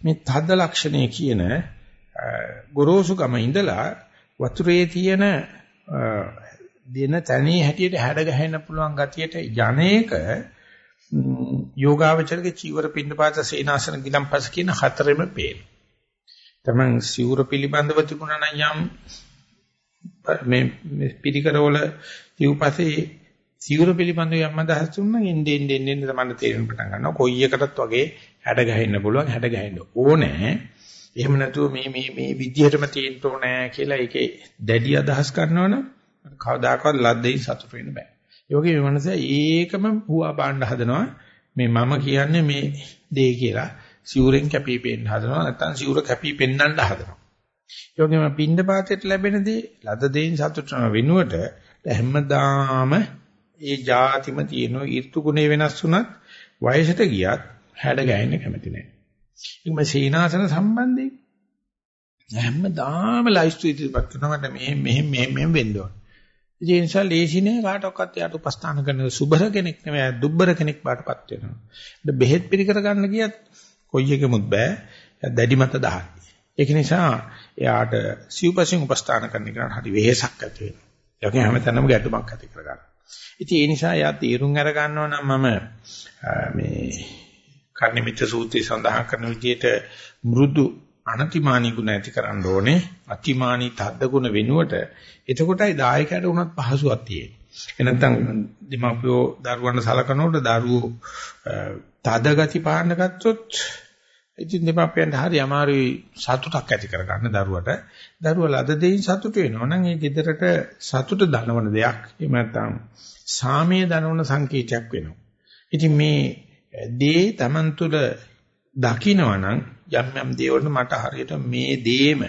[SPEAKER 1] මේ තද්ද ලක්ෂණය කියන ගොරෝසුකම ඉඳලා වතුරේ තියෙන දෙන තැනේ හැටියට හැඩ ගහන්න පුළුවන් ගතියට යන්නේක යෝගාවචරගේ චීවර පින්නපාත සේනාසන ගිලම්පස කියන හතරෙම පේන. තමන් සිවුර පිළිබඳව තිබුණා නම් යම් මේ පිටිකරවල සිව්පසේ සිවුර පිළිබඳව යම් අදහස් දුන්නා එන්නේ එන්නේ එන්නේ තමයි තේරෙන්න පටන් ගන්නවා. කොයි එකටත් වගේ හැඩ ගහින්න පුළුවන් හැඩ ගහින්න ඕනේ. එහෙම නැතුව මේ මේ මේ විදිහටම තියෙන්න ඕනේ කියලා ඒකේ දැඩි අදහස් කරනවනම් කවදාකවත් ලද්දේ සතුට වෙන්න බෑ. ඒ වගේ මේ මනස ඒකම හුවා බාන්න හදනවා. මේ මම කියන්නේ මේ දේ කියලා සිවුරෙන් කැපී පෙන්න හදනවා නැත්නම් සිවුර කැපී පෙන්නන්න හදනවා. ඒ වගේම පින්ඳ පාතේට ලැබෙන දේ ලද දෙයින් සතුට වෙනුවට හැමදාම ඒ જાතිම තියෙන ඍතු ගුණේ වෙනස් වුණත් වයසට ගියත් හැඩ ගැහෙන්න කැමති නැහැ. ඒකම සීනාසන සම්බන්ධයෙන් හැමදාම ලයිස්තු ඉදිරිපත් කරනවා මට මෙහෙම මෙහෙම මෙහෙම මෙහෙම වෙන්න ඕන. ඒ නිසා ලේසිනේ කාටවත් යාට උපස්ථාන කරන සුබර කෙනෙක් නෙවෙයි දුබ්බර කෙනෙක් බාටපත් වෙනවා. බෙහෙත් පිළිකර ගන්න ගියත් කොයි එකෙමුත් බෑ. දැඩි මත දහයි. ඒක නිසා එයාට සිව්පසින් උපස්ථාන කරන එකට හරි වෙහෙසක් ඇති වෙනවා. ඒ වගේම හැමතැනම ගැටුමක් ඇති කර ගන්නවා. ඉතින් ඒ නිසා එයා තීරුම් අර ගන්නවා නම් මම මේ කර්ණිමිත සූත්‍රයේ සඳහන් කරන විදිහට මෘදු අනතිමානී ගුණ ඇති කරන්න ඕනේ අතිමානී තද්ද ගුණ වෙනුවට එතකොටයි දායකයට උනත් පහසුවක් තියෙන්නේ. එනත්තම් දීමාපියෝ දරුවන්ට සලකනකොට දරුවෝ තද ගති පාන්න ගත්තොත් ඉතින් දෙමාපියන්ට හරි අමාරුයි සතුටක් ඇති කරගන්න දරුවට. දරුවා ලද දෙයින් සතුට වෙනවා නම් ඒ ගෙදරට සතුට දනවන දෙයක්. එහෙම නැත්නම් සාමයේ දනවන සංකේතයක් වෙනවා. ඉතින් මේ දේ Taman තුල දකින්නවනම් යම් යම් දේවල් මට හරියට මේ දේම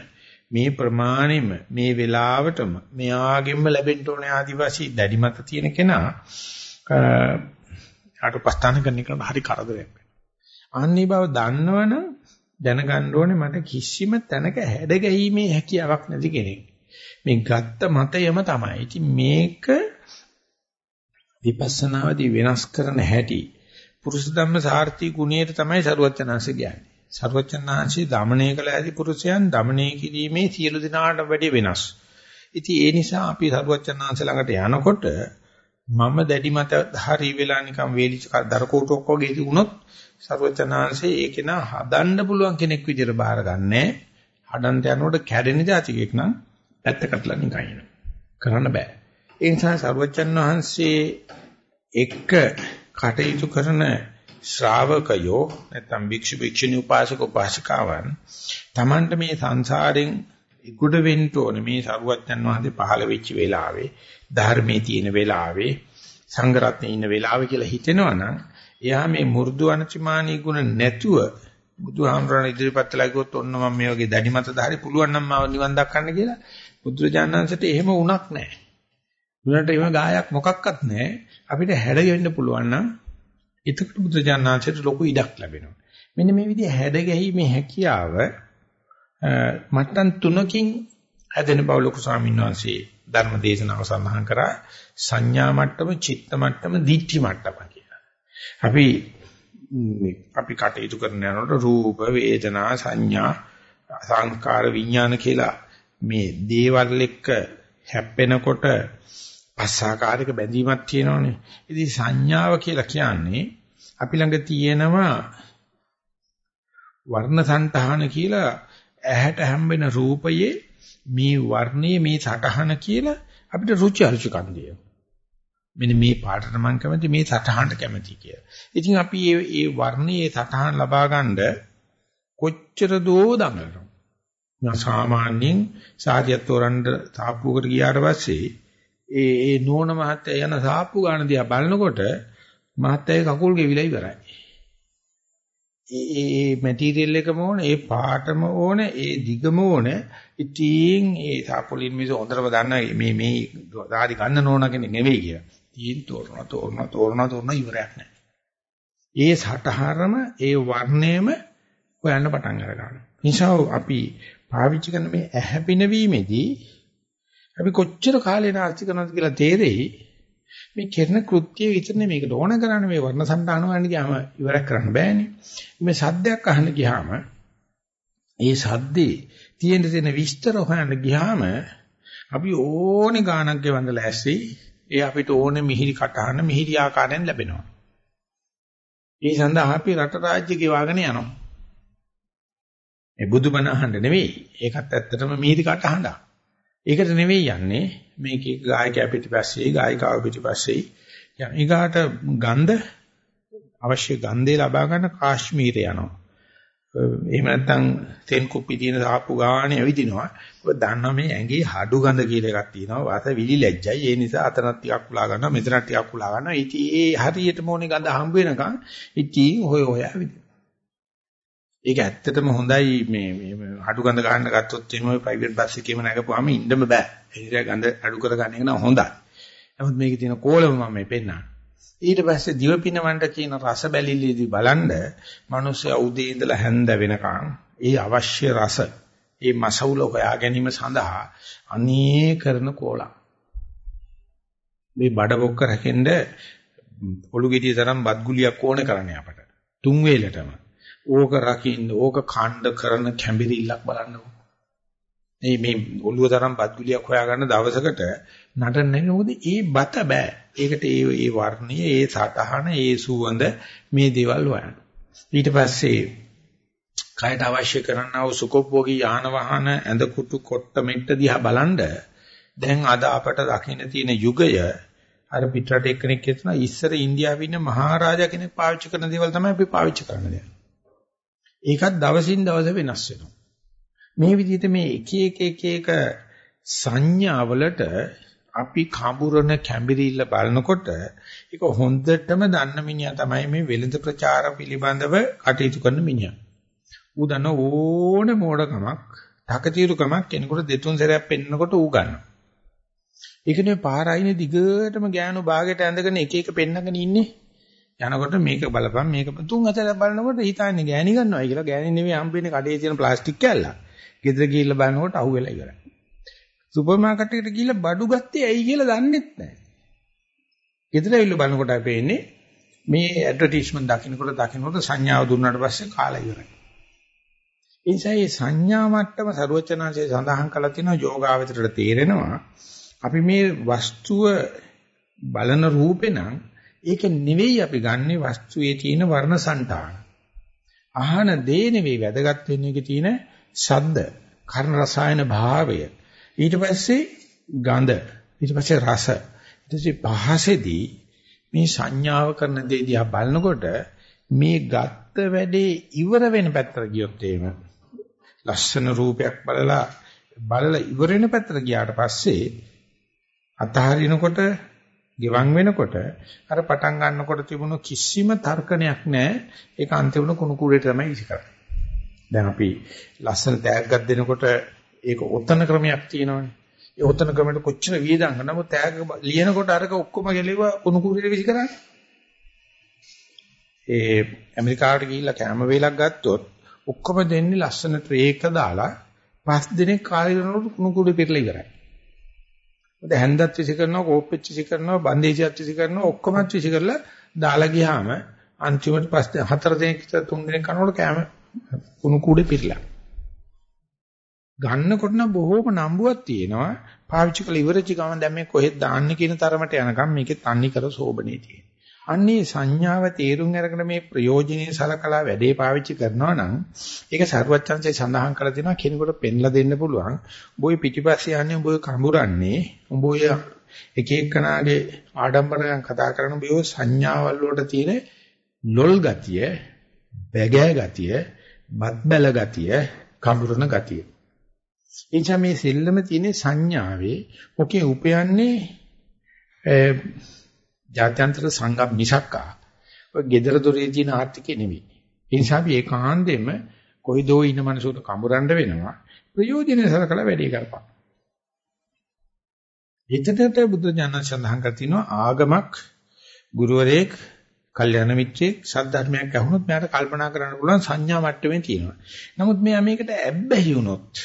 [SPEAKER 1] මේ ප්‍රමාණෙම මේ වෙලාවටම මෙයාගෙන්ම ලැබෙන්න ඕනේ ආදිවාසී දැඩි මත තියෙන කෙනා අර උපස්ථාන කරන එකට හරි කරදරයක් වෙනවා. අන්නේ බව දන්නවනම් දැනගන්න ඕනේ මට කිසිම තැනක හැඩ ගැහිීමේ හැකියාවක් නැති කෙනෙක්. මේ ගත්ත මතයම තමයි. ඉතින් මේක විපස්සනාවේදී වෙනස් කරන හැටි පුරුෂ ධම්ම සාර්ථී ගුණයට තමයි සරුවචනාංශ කියන්නේ. සර්වචන්නාංශී দমনය කළ ඇති පුරුෂයන් দমনය කිරීමේ සියලු දිනාට වැඩි වෙනස්. ඉතින් ඒ නිසා අපි සර්වචන්නාංශ ළඟට යනකොට මම දැඩි මත හරි වෙලා නිකන් වේලිච්ච දරකෝටක් වගේ වුණොත් සර්වචන්නාංශේ ඒකේන හදන්න පුළුවන් කෙනෙක් විදිහට බාරගන්නේ. හදන්න යනකොට කැඩෙන જાතියෙක් නම් පැත්තකටලා නිකන් කරන්න බෑ. ඒ නිසා සර්වචන් වහන්සේ එක්ක කටයුතු කරන ශ්‍රාවකයෝ නැත්නම් භික්ෂු භික්ෂුණී උපාසක උපාසිකාවන් Tamanට මේ සංසාරෙන් ඉක්ුඩ වෙන්න ඕනේ මේ සරුවච්චන් වහන්සේ පහළ වෙච්ච වෙලාවේ ධර්මයේ තියෙන වෙලාවේ සංගරත්නේ ඉන්න වෙලාවේ කියලා හිතෙනවනම් එයා මේ මු르දු අනතිමානී ගුණ නැතුව බුදුහාමරණ ඉදිරිපත් කළා කිව්වොත් ඔන්න මම මේ වගේ දැඩි මතධාරි පුළුවන් නම් මාව නිවන් දක්කන්න කියලා බුදුරජාණන්සේට එහෙම වුණක් නැහැ. උනට එහෙම ගායක් මොකක්වත් නැහැ. අපිට හැඩ වෙන්න පුළුවන් නම් එතකොට බුදුජානනාංශයට ලොකු ඉඩක් ලැබෙනවා. මෙන්න මේ විදිහ හැඩ ගැහිීමේ හැකියාව මට්ටම් තුනකින් හැදෙන බව ලොකු ස්වාමීන් වහන්සේ ධර්ම දේශනාව සඳහන් කරා සංඥා මට්ටම, චිත්ත මට්ටම, දිට්ඨි මට්ටම කියලා. අපි අපි කටයුතු කරන යනකොට රූප, වේදනා, සංඥා, සංකාර, විඥාන කියලා මේ දේවල් එක්ක හැප්පෙනකොට පස්සාකාරයක බැඳීමක් තියෙනවනේ. ඉතින් සංඥාව කියලා කියන්නේ අපි ළඟ තියෙනවා වර්ණ సంతහන කියලා ඇහැට හැම්බෙන රූපයේ මේ වර්ණයේ මේ සටහන කියලා අපිට රුචි අරුචිකම් දෙනවා. මෙන්න මේ පාටට මම කැමති මේ සටහනට කැමති කියලා. ඉතින් අපි මේ මේ වර්ණයේ සටහන ලබා ගන්න කොච්චර දෝ දඟලනවා. සාමාන්‍යයෙන් සාධියත් තෝරන්න තාප්පුවකට ගියාට පස්සේ ඒ ඒ නෝන මහත්තයා යන සාප්පු ගන්න දිහා බලනකොට මහත්තයාගේ කකුල් ගෙවිලා ඉවරයි. ඒ ඒ මැටීරියල් එකම ඕනේ, ඒ පාටම ඕනේ, ඒ දිගම ඕනේ. ඉතින් ඒ සාප්පුලින් මිස හොඳටම දන්න මේ මේ ධාරි ගන්න නෝන කෙනෙක් නෙවෙයි කියලා. තීන් තෝරන තෝරන තෝරන තෝරන ඉවරයක් නැහැ. ඒ සටහරම ඒ වර්ණයම හොයන්න පටන් අර ගන්නවා. නිසා අපි පාවිච්චි කරන මේ ඇහැ පිනවීමේදී අපි කොච්චර කාලේ නාස්ති කරනවද කියලා තේරෙයි. මේ කරන කෘත්‍යය විතරනේ මේකට ඕන කරන්නේ මේ වර්ණ සම්දාන වන්න ගියාම ඉවරක් කරන්න බෑනේ. මේ සද්දයක් අහන්න ගියාම ඒ සද්දේ තියෙන තියෙන විස්තර හොයන්න ගියාම අපි ඕනේ ගානක් ගෙවඳලා ඇස්සී ඒ අපිට ඕනේ මිහිරි කටහන මිහිරි ආකාරයෙන් ලැබෙනවා. ඒ සඳහා අපි රට රාජ්‍ය ගෙවාගෙන යනවා. මේ බුදුබණ අහන්න නෙවෙයි. ඒකත් ඇත්තටම මිහිරි කටහඬක්. ඒකට නෙවෙයි යන්නේ මේකේ ගායකයා පිටිපස්සේ ගායිකාව පිටිපස්සේ යන ඊගාට ගන්ධ අවශ්‍ය ගන්ධය ලබා ගන්න කාශ්මීර යනවා. එහෙම නැත්නම් තෙන් කුප්පි තියෙන සාප්පු ගානේ ඇවිදිනවා. ඔබ දන්නා මේ ඇඟේ හඩු ගඳ කියලා එකක් තියෙනවා. වාස විලි ලැජ්ජයි. ඒ නිසා අතනක් ටිකක් උලා ගන්නවා, මෙතනක් ටිකක් උලා ගන්නවා. ඉතින් ඒ හරියටම ඕනේ ගඳ හම්බ වෙනකන් ඉතින් හොය හොය ඇවිදිනවා. ඒක ඇත්තටම හොඳයි මේ මේ අඩු ගඳ ගන්න ගත්තොත් එහෙම ප්‍රයිවට් බස් එකේම නැගපුවාම ඉන්නම බෑ. ඒ නිසා ගඳ අඩු කරගන්න එක නම් හොඳයි. නමුත් මේකේ තියෙන කෝලම මම මේ පෙන්නන. ඊට පස්සේ දිව පිනවන්ට කියන රස බැලිල්ලේදී බලන්න මිනිස්සු උදේ ඉඳලා හැන්ද වෙනකන් ඒ අවශ්‍ය රස ඒ මසවුල හොයා ගැනීම සඳහා අනේ කරන කෝලම්. මේ බඩ බොක්ක රැකෙන්න පොළු ගෙඩිය තරම් බත් ගුලියක් ඕනේ කරන්නේ අපට. තුන් වේලටම. ඕක රකින්න ඕක කාණ්ඩ කරන කැඹිරිල්ලක් බලන්නකො. මේ මේ ඔළුව තරම් බත්ගුලියක් හොයාගන්න දවසකට නටන්නේ මොකද ඒ බත බෑ. ඒකට ඒ ඒ වර්ණය, ඒ සටහන, ඒ සුවඳ මේ දේවල් හොයන්න. ඊට පස්සේ කයට අවශ්‍ය කරන්නා වූ සුකොප්පෝගී යාන වාහන ඇඳ කුටු කොට්ට මෙට්ට දිහා බලනද දැන් අද අපට දකින්න තියෙන යුගය අර පිටරට එක්කෙනෙක් කියනවා ඉස්සර ඉන්දියාවේ ඉන්න මහරජා කෙනෙක් පාවිච්චි කරන දේවල් තමයි අපි පාවිච්චි කරන්නේ. ඒකත් දවසින් දවස වෙනස් වෙනවා. මේ විදිහට මේ එක එක එක එක සංඥාවලට අපි කඹුරන කැඹිරිල්ල බලනකොට ඒක හොඳටම දන්න මිනිහා තමයි මේ වෙළඳ ප්‍රචාර පිළිබඳව කටයුතු කරන මිනිහා. ඌ දන්න ඕන මෝඩකමක්, තකතිරුකමක් කෙනෙකුට දෙතුන් සැරයක් පෙන්නකොට ඌ ගන්නවා. ඒකනේ පාරයිනේ දිගටම ගෑනු භාගයට ඇඳගෙන එක එක පෙන්නගෙන ඉන්නේ. යනකොට මේක බලපන් මේක තුන් හතරක් බලනකොට හිතන්නේ ගෑණි ගන්නවයි කියලා ගෑණි නෙවෙයි හම්බෙන්නේ කඩේ තියෙන ප්ලාස්ටික් කෑල්ලක්. ගෙදර ගිහිල්ලා බලනකොට අහුවෙලා ඉවරයි. සුපර් මාකට් එකට ගිහිල්ලා බඩු ගත්තේ ඇයි කියලා දන්නෙත් නැහැ. ගෙදර ඇවිල්ලා බලනකොට අපේන්නේ මේ ඇඩ්වර්ටයිස්මන්ට් දකින්නකොට දකින්නකොට සංඥාව දුන්නාට පස්සේ කාලා ඉවරයි. ඒ නිසා මේ සංඥා මට්ටම ਸਰවචනාංශයේ සඳහන් කරලා තියෙනවා යෝගාවචරයට තේරෙනවා අපි මේ වස්තුව බලන රූපේ නම් ඒක නෙවෙයි අපි ගන්නෙ වස්තුවේ තියෙන වර්ණ సంతාන. අහන දේ නෙවෙයි වැදගත් වෙන්නේ ඒකේ තියෙන ශබ්ද, කර්ණ රසායන භාවය. ඊට පස්සේ ගඳ, ඊට පස්සේ රස. ඊට පස්සේ පහසෙදී මේ සංඥාව කරන දේ දිහා බලනකොට මේ ගත්ත වැඩේ ඉවර වෙන පැත්තට ගියොත් එහෙම ලස්සන රූපයක් බලලා බලලා ඉවර වෙන පැත්තට ගියාට පස්සේ අතහරිනකොට ගෙවන් වෙනකොට අර පටන් ගන්නකොට තිබුණු කිසිම තර්කණයක් නැහැ. ඒක අන්තිමට කුණු කුරේට තමයි ඉසි කරන්නේ. දැන් අපි ලස්සන තෑග්ගක් දෙනකොට ඒක ඔතන ක්‍රමයක් තියෙනවනේ. ඒ ඔතන ක්‍රමයට කොච්චර වියදම් කරනවද? තෑග්ග ලියනකොට අරක ඔක්කොම ගෙලිව කුණු කුරේට විසි කරන්නේ. ඒ ඇමරිකාවට ගිහිල්ලා කැම වේලක් ගත්තොත් ඔක්කොම දෙන්නේ ලස්සන ට්‍රේ එක දාලා පස් දිනක් කාලේ කරනකොට කුණු කුඩු පිරලා ඉවරයි. මොකද හැන්දත් විසි කරනවා, කෝප්පෙත් විසි කරනවා, බන්දේසියත් විසි කරනවා, ඔක්කොමත් විසි කරලා දාලා ගියාම අන්තිමට පස් හතර දිනක් තුන් දිනක් කරනකොට කැම කුණු කුඩේ පිරලා. ගන්නකොට නම් බොහෝම නම්බුවක් තියෙනවා. පාවිච්චි කළ ඉවරචි ගමන් දැන් මේ කොහෙද දාන්නේ කියන තරමට යනකම් මේකේ තන්නේ කර සෝබනේ තියෙනවා. අන්නේ සංඥාව තේරුම් අරගෙන මේ ප්‍රයෝජනෙයි සලකලා වැඩේ පාවිච්චි කරනවා නම් ඒක සර්වඥාන්සේ සඳහන් කරලා දෙනවා කෙනෙකුට පෙන්ලා දෙන්න පුළුවන්. උඹ ඔය පිටිපස්සේ යන්නේ උඹ කඹුරන්නේ උඹ ඔය එක එක්කනාගේ ආඩම්බරයන් කතා කරන උඹ ඔය සංඥාවල් වලට තියෙන ලොල් ගතිය, බැගෑ ගතිය, බත් බැල ගතිය, කඹුරන ගතිය. එනිසා මේ සෙල්ලම තියෙන සංඥාවේ ඔකේ උපයන්නේ ජාත්‍යන්තර සංගම් මිසක්කා ඔය gedara dore තියෙන ආර්ථිකේ නෙවෙයි. ඒ නිසා අපි ඒකාන්තයෙන්ම කොයිදෝ ඉන්න මනසට කඹරන්න වෙනවා. ප්‍රයෝජනෙ සලකලා වැඩි කරපන්. එතනට බුදු ඥාන සඳහන් කර තිනවා ආගමක් ගුරුවරයෙක් කල්යනා මිත්‍රයෙක් සද්ධර්මයක් ඇහුනොත් මෙයාට කල්පනා කරන්න පුළුවන් සංඥා මට්ටමේ තියෙනවා. නමුත් මෙයා මේකට ඇබ්බැහි වුණොත්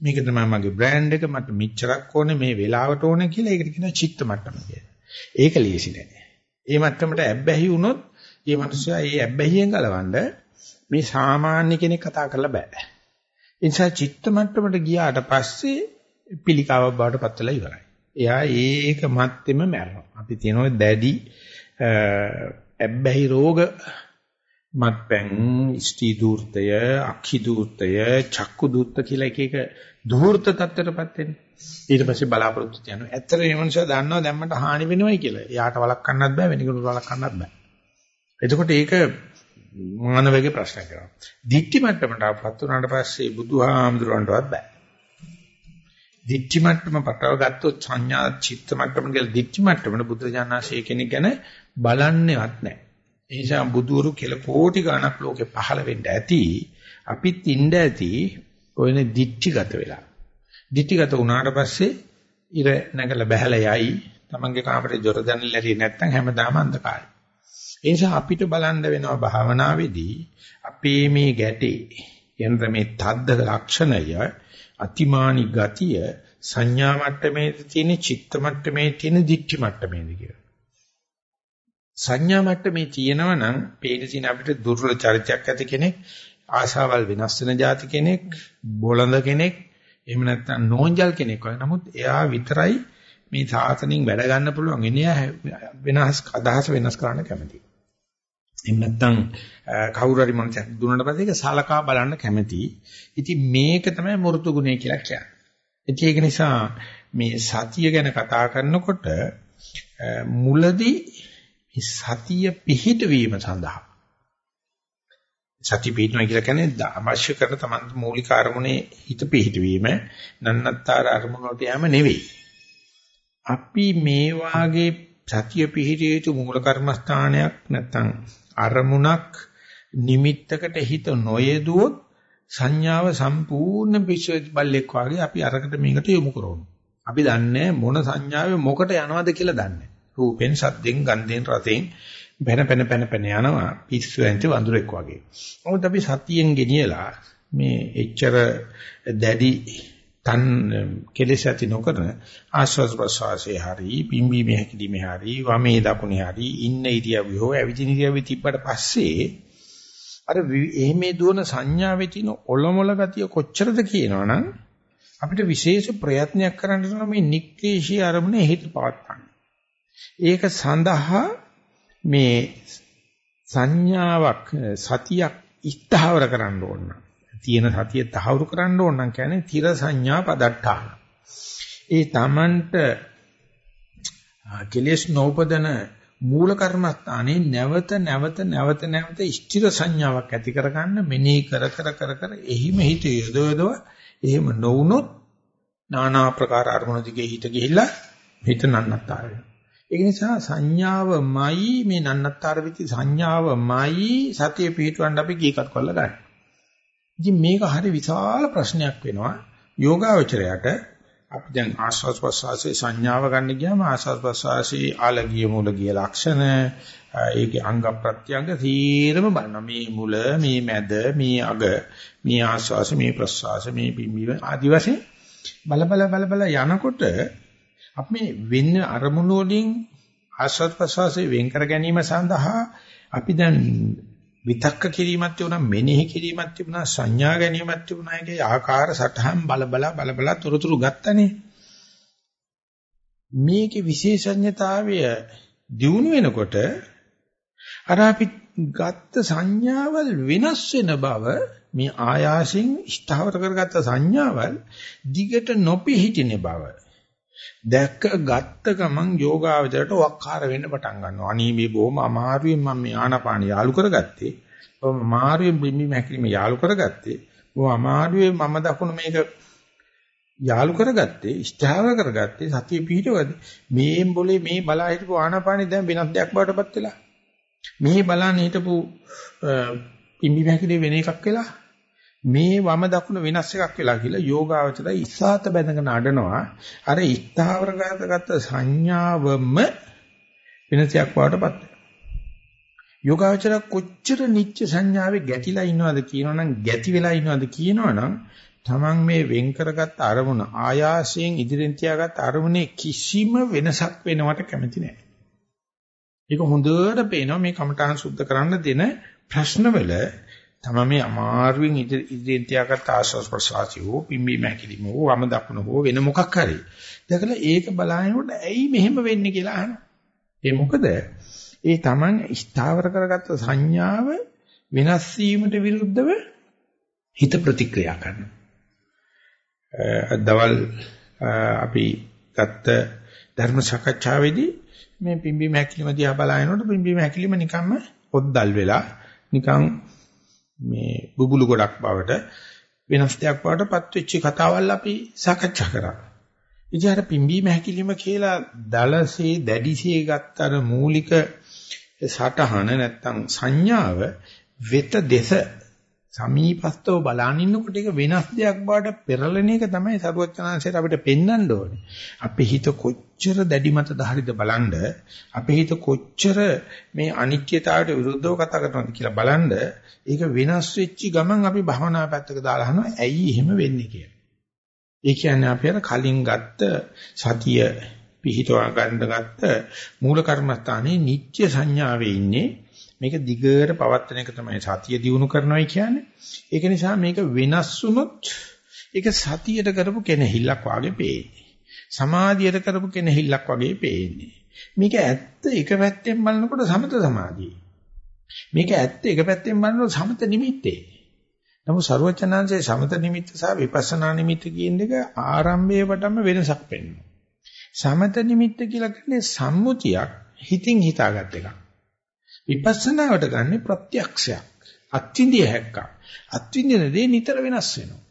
[SPEAKER 1] මේක තමයි මගේ බ්‍රෑන්ඩ් එක මට මෙච්චරක් ඕනේ මේ වෙලාවට ඕනේ කියලා ඒකට කියනවා චිත්ත මට්ටම කියලා. ඒක ලීසි නෑ. ඒ මට්ටමට ඇබ්බැහි වුණොත් මේ මිනිස්සයා ඒ ඇබ්බැහියෙන් ගලවන්න මේ සාමාන්‍ය කෙනෙක් කතා කරලා බෑ. ඒ නිසා චිත්ත මට්ටමට ගියාට පස්සේ පිළිකාවක් බවට පත් වෙලා ඉවරයි. එයා ඒක මැත්තේම මැරෙනවා. අපි කියනවා දැඩි ඇබ්බැහි රෝග මත්පැන්, ස්ටි දූර්තය, අක්ඛි දූර්තය, චක්කු දූර්ත කියලා එක එක දූර්ත තත්ත්වයටපත් වෙන්නේ. ඊට පස්සේ බලාපොරොත්තු තියනවා. ඇත්තට මේ මනුස්සයා දන්නවා දැන් මට හානි වෙනවයි කියලා. එයාට වළක්වන්නත් බෑ, වෙන කෙනෙකුට වළක්වන්නත් බෑ. එතකොට ඒක මානවයේ ප්‍රශ්න කරනවා. දික්ටි මට්ටමට අපත් උනාට පස්සේ බුදුහාමුදුරන්ටවත් බෑ. දික්ටි මට්ටම පටව ගත්තොත් සංඥා චිත්ත මට්ටම කියලා දික්ටි මට්ටමන බුද්ධ ඥානාශය කෙනෙක් ගැන බලන්නේවත් නැහැ. ඒ නිසා බුදුරු කියලා කෝටි ගණක් ලෝකේ පහළ වෙන්න ඇති අපිත් ඉන්න ඇති ඔයනේ දික්ටිගත වෙලා. දික්ටිගත වුණාට පස්සේ ඉර නැගලා බහැලා යයි. තමන්ගේ කාමරේ ජොර දැනලා ඇරි නැත්නම් හැමදාම අන්ධකාරයි. ඒ නිසා අපිට බලන්න වෙනවා භාවනාවේදී අපේ මේ ගැටේ යන මේ තද්ද ලක්ෂණය අතිමානි ගතිය සංඥා මට්ටමේ තියෙන චිත්ත මට්ටමේ තියෙන දික්ටි මට්ටමේද කියලා. සංඥා මට්ටමේ තියෙනවා නම් පේන තියෙන අපිට දුර්වල චරිතයක් ඇති කෙනෙක් ආශාවල් වෙනස් වෙන જાති කෙනෙක් බොළඳ කෙනෙක් එහෙම නැත්නම් නෝන්ජල් කෙනෙක් වගේ. නමුත් එයා විතරයි මේ සාසනින් වැඩ ගන්න පුළුවන්. එනියා වෙනස් අදහස වෙනස් කරන්න කැමතියි. එහෙම නැත්නම් කවුරු හරි මොනක් දුන්නට පස්සේ ඒක සලකා බලන්න කැමතියි. ඉතින් මේක තමයි මෘතු ගුණය කියලා කියන්නේ. ඒක නිසා මේ සතිය ගැන කතා කරනකොට මුලදී සතිය පිහිටවීම සඳහා සති පිහිටනවා කියලා කියන්නේ අවශ්‍ය කරන තමන් මූලික අරමුණේ හිත පිහිටවීම නන්නත්තර අරමුණ වලට යෑම නෙවෙයි. අපි මේ වාගේ සතිය පිහිටිය යුතු මූල කර්මස්ථානයක් නැත්නම් අරමුණක් නිමිත්තකට හිත නොයදුවොත් සංඥාව සම්පූර්ණ පිස්සුවෙත් බල්ලෙක් වාගේ අපි අරකට මේකට යොමු කරනවා. අපි දන්නේ මොන සංඥාවේ මොකට යනවද කියලා දන්නේ. රූපෙන්, සද්දෙන්, ගන්ධෙන්, රසෙන් පැන පැන පැන පැන යනවා පිස්සු ඇන්ති වඳුරෙක් වගේ. මොකද අපි සතියෙන් ගෙනියලා මේ එච්චර දැඩි තන් කෙලෙස ඇති නොකරන ආස්වාද ප්‍රසවාසයේ හරි පිම්බීමේ හැකිලිමේ හරි වමේ දකුණේ හරි ඉන්න ඉරියව්ව හෝ ඇවිදින ඉරියව්ව තිබ්බට පස්සේ අර එහෙමේ දුවන සංඥාවේ තියෙන ඔලොමොල ගතිය කොච්චරද කියනවනම් අපිට විශේෂ ප්‍රයත්නයක් කරන්න ඕන මේ නික්ලේශී අරමුණේ හිත පවත්වන්න. ඒක සඳහා මේ සංඥාවක් සතියක් ඉස්තහවර කරන්න ඕන. තියෙන සතිය තහවුරු කරන්න ඕන නම් කියන්නේ තිර සංඥා පදට්ඨාන. ඒ Tamanට කෙලෙස් නෝපදන මූල කර්මස්ථානේ නැවත නැවත නැවත නැවත ස්ථිර සංඥාවක් ඇති කරගන්න මෙනෙහි කර කර කර කර එහිම හිත යොදවදව එහෙම නොවුනොත් নানা ආකාර අරමුණු දිගේ හිත ගිහිල්ලා හිත නන්නත්තර වෙනවා. ඒ නිසා සංඥාවමයි මේ නන්නත්තර වෙච්ච සංඥාවමයි සතිය පිටවන්න අපි කීකත් කරලා ගන්න. ඉතින් මේක හරි විශාල ප්‍රශ්නයක් වෙනවා යෝගාවචරයට අපි දැන් ආස්වාද ප්‍රසවාසයේ සංඥාව ගන්න ගියාම ආස්වාද ප්‍රසවාසයේ ආලගිය මූලගිය ලක්ෂණ ඒකේ අංග ප්‍රත්‍යංග තීරම බලනවා මේ මුල මේ මැද මේ අග මේ ආස්වාස මේ ප්‍රසවාස මේ පිම්බීම ආදි වශයෙන් බල බල බල බල යනකොට අපි වෙන්න අරමුණු වලින් ආස්වාද ප්‍රසවාසයේ වෙන් කර ගැනීම සඳහා අපි දැන් විතක්ක කිරීමක් තිබුණා මෙනෙහි කිරීමක් තිබුණා සංඥා ගැනීමක් තිබුණා. ඒකේ ආකාර සටහන් බල බල බල බල තොරතුරු ගත්තනේ. මේකේ විශේෂඥතාවය දියුණු වෙනකොට අර අපි ගත්ත සංඥාවල් වෙනස් වෙන බව මේ ආයාසෙන් ස්ථාවර කරගත්ත සංඥාවල් දිගට නොපිහිටින බව දැක්ක ගත්ත ගමන් යෝගාවචරයට වක්කාර වෙන්න පටන් ගන්නවා. අනී මේ බොහොම අමාරුවෙන් මම මේ ආනාපාන යාලු කරගත්තේ. බොහොම අමාරුවෙන් බිම්බි මැකිලිම යාලු කරගත්තේ. බොහොම අමාරුවෙන් මම දකුණු මේක යාලු කරගත්තේ, ස්ථාවර කරගත්තේ සතිය පිහිටවද මේ බොලේ මේ බලා හිටපු ආනාපානෙ දැන් වෙනස් දෙයක් බවටපත් වෙලා. මේ බලන්න හිටපු බිම්බි මැකිලි වෙන එකක් වෙලා මේ වම දකුණ වෙනස් එකක් වෙලා කියලා යෝගාවචරය ඉස්සాత බැඳගෙන අඩනවා අර ඉස්තාවර ගත සංඥාවම වෙනසක් වඩටපත් යෝගාවචර කොච්චර නිච්ච සංඥාවේ ගැටිලා ඉනවද කියනවනම් ගැති වෙලා ඉනවද කියනවනම් Taman මේ වෙන් කරගත්ත අරමුණ ආයාසයෙන් ඉදිරියෙන් තියාගත්ත අරමුණේ කිසිම වෙනසක් වෙනවට කැමති නැහැ. ඒක හොඳට පේනවා මේ කමඨාන් සුද්ධ කරන්න දෙන ප්‍රශ්නවල තමයි මේ අමාරුවෙන් ඉදිරියෙන් තියාගත්ත ආශ්වාස ප්‍රශ්වාසය හෝ පිම්බි මැකිලිම හෝ වම දකුණ හෝ වෙන මොකක් හරි. දැකලා ඒක බලනකොට ඇයි මෙහෙම වෙන්නේ කියලා අහනවා. ඒ මොකද? ඒ Taman ස්ථාවර කරගත්ත සංඥාව වෙනස් වීමට විරුද්ධව හිත ප්‍රතික්‍රියා කරනවා. දවල් අපි ගත්ත ධර්ම සාකච්ඡාවේදී මේ පිම්බි මැකිලිම දිහා බලනකොට පිම්බි මැකිලිම නිකම්ම ඔද්දල් වෙලා නිකන් මේ බුබුලු ගොඩක් බවට වෙනස් දෙයක් බවට පත්වෙච්ච කතාවල් අපි සාකච්ඡා කරා. ඉතින් අර පිම්බීම හැකිලිම කියලා දලසේ දැඩිසේ ගත්තර මූලික සටහන නැත්තම් සංඥාව වෙත දෙස සමීපස්තව බලන ඉන්නකොට ඒක වෙනස් දෙයක් බවට පෙරලෙන එක තමයි සරුවචනාංශයට අපිට පෙන්වන්න ඕනේ. අපේ හිත කොච්චර දැඩි මත ධාරිද බලන්න, අපේ හිත කොච්චර මේ අනිත්‍යතාවයට විරුද්ධව කතා කරනවද කියලා බලන්න, ඒක වෙනස් වෙච්ච ගමන් අපි භවනා පැත්තක දාලා අහනවා ඇයි එහෙම වෙන්නේ කියලා. ඒ කියන්නේ අපි අර කලින් ගත්ත සතිය පිහිටවා ගන්නගත්ත මූල කර්මස්ථානයේ නිත්‍ය සංඥාවේ ඉන්නේ මේක දිගට පවත්වන එක තමයි සතිය දිනු කරනවායි කියන්නේ. ඒක නිසා මේක වෙනස් වුනොත් ඒක සතියට කරපු කෙනෙහිල්ලක් වාගේ පේන්නේ. සමාධියට කරපු කෙනෙහිල්ලක් වගේ පේන්නේ. මේක ඇත්ත එක පැත්තෙන් බලනකොට සමත සමාධිය. මේක ඇත්ත එක පැත්තෙන් බලනකොට සමත නිමිත්තේ. නමුත් ਸਰවචනාංශයේ සමත නිමිත්ත සහ විපස්සනා නිමිත්ත කියන දෙක ආරම්භයේ පටන්ම වෙනසක් පෙන්වනවා. සමත නිමිත්ත කියලා කියන්නේ සම්මුතියක් හිතින් හිතාගත් එකක්. විපස්සනාවට ගන්න ප්‍රත්‍යක්ෂයක්. අත්විඳිය හැක්කක්. අත්විඳින දේ නිතර වෙනස් වෙනවා.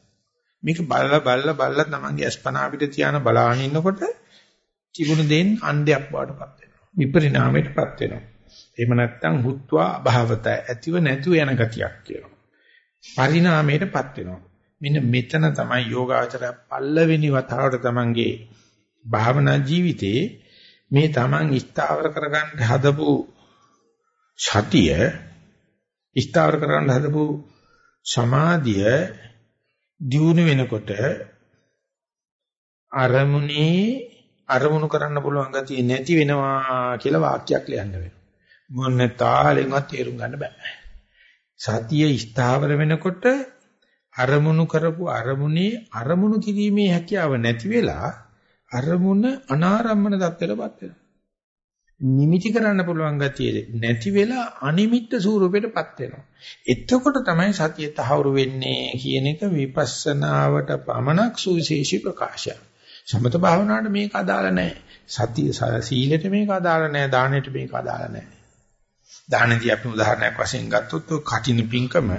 [SPEAKER 1] මේක බලලා බලලා බලලා තමන්ගේ අස්පනා අපිට තියාන බලාගෙන ඉන්නකොට තිබුණු දෙයින් අන්ධයක් බවටපත් වෙනවා. විපරිණාමයටපත් වෙනවා. එහෙම නැත්නම් හුත්වා අභාවත ඇතිව නැතුව යන ගතියක් කියනවා. පරිණාමයටපත් වෙනවා. මෙන්න මෙතන තමයි යෝගාචරය පල්ලවෙනි වතාවට තමන්ගේ භාවනා ජීවිතේ මේ තමන් ස්ථාවර කරගන්න හදපු සතිය ස්ථාවර කරගන්න හදපු සමාධිය දියුණු වෙනකොට අරමුණේ අරමුණු කරන්න පුළුවන් ගතිය නැති වෙනවා කියලා වාක්‍යයක් ලියන්න වෙනවා. මොන තාලෙන්වත් තේරුම් ගන්න බෑ. සතිය ස්ථාවර වෙනකොට අරමුණු කරපු අරමුණේ අරමුණු කිරීමේ හැකියාව නැති වෙලා අරමුණ අනාරම්මන தත්ත්වයටපත් වෙනවා. නිමිති කරන්න පුළුවන් ගතිය නැති වෙලා අනිමිත්ත ස්වරූපයටපත් වෙනවා. එතකොට තමයි සතිය තහවුරු වෙන්නේ කියන එක විපස්සනාවට පමණක් සුවිශේෂී ප්‍රකාශයක්. සමත භාවනාවට මේක අදාළ නැහැ. සතිය සීලෙට මේක අදාළ නැහැ. දානෙට මේක අදාළ නැහැ. දානදී අපි උදාහරණයක් වශයෙන් ගත්තොත් කටින පිංකම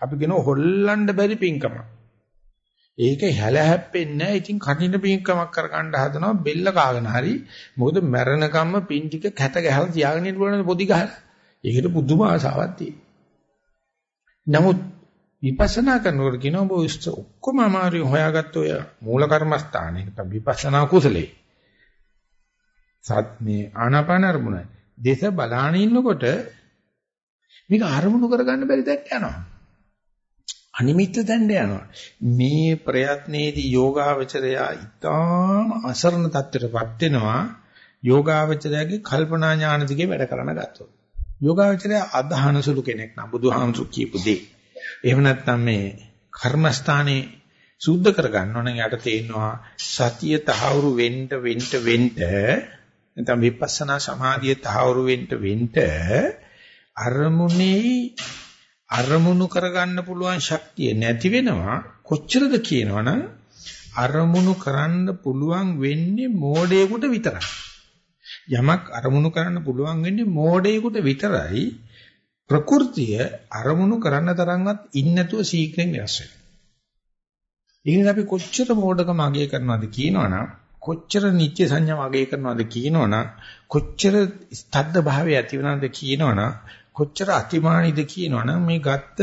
[SPEAKER 1] අපි කියන හොල්ලන්න බැරි පිංකම. ඒක හැලහැප්පෙන්නේ නැහැ. ඉතින් කටින පිංකමක් කරගන්න හදනවා බෙල්ල කාගෙන හරි. මොකද මැරෙනකම්ම පින් ටික කැත ගහලා තියාගෙන ඉන්න බලන පොඩි ගහලා. ඒකට පුදුම ආසාවක් තියෙනවා. නමුත් විපස්සනා කරනකොට කියනවා ඔබ ඔක්කොම අමාරු හොයාගත්ත ඔය මූල කර්මස්ථානේ නැත්නම් විපස්සනා කුසලේ. සත් මේ ආනාපාන අරමුණයි. දේශ බලාන ඉන්නකොට මේක අරමුණු කරගන්න බැරි දෙයක් යනවා. අනිමිත්ත දැන්න යනවා. මේ ප්‍රයත්නයේදී යෝගාවචරය ඊටාම අසරණ තත්ත්වයටපත් වෙනවා. යෝගාවචරයගේ කල්පනා ඥාන දිගේ වැඩ කරන ගත්තොත්. යෝගාවචරය අදහන සුළු කෙනෙක් නම් බුදුහාමුදුරු කියපු දේ. එහෙම නැත්නම් මේ කර්මස්ථානේ සුද්ධ කරගන්න ඕන යාට තේනවා සතිය තහවුරු වෙන්න වෙන්න වෙන්න නැත්නම් විපස්සනා සමාධිය තහවුරු වෙන්න වෙන්න අරමුණේ අරමුණු කරගන්න පුළුවන් ශක්තිය නැති වෙනවා. කොච්චරද කියනවනම් අරමුණු කරන්න පුළුවන් වෙන්නේ මෝඩයෙකුට විතරයි. යමක් අරමුණු කරන්න පුළුවන් වෙන්නේ මෝඩයෙකුට විතරයි. ප්‍රകൃතිය අරමුණු කරන්න තරම්වත් ඉන්නේ නැතුව ශීඝ්‍රයෙන් වෙනස් වෙනවා. ඉතින් අපි කොච්චර මෝඩකම අගය කරනවද කියනවනම් කොච්චර නිත්‍ය සංඥා අගය කරනවද කියනවනම් කොච්චර ස්තද්ද භාවය ඇති වෙනවද කියනවනම් කොච්චර අතිමානිද කියනවනම් මේ ගත්ත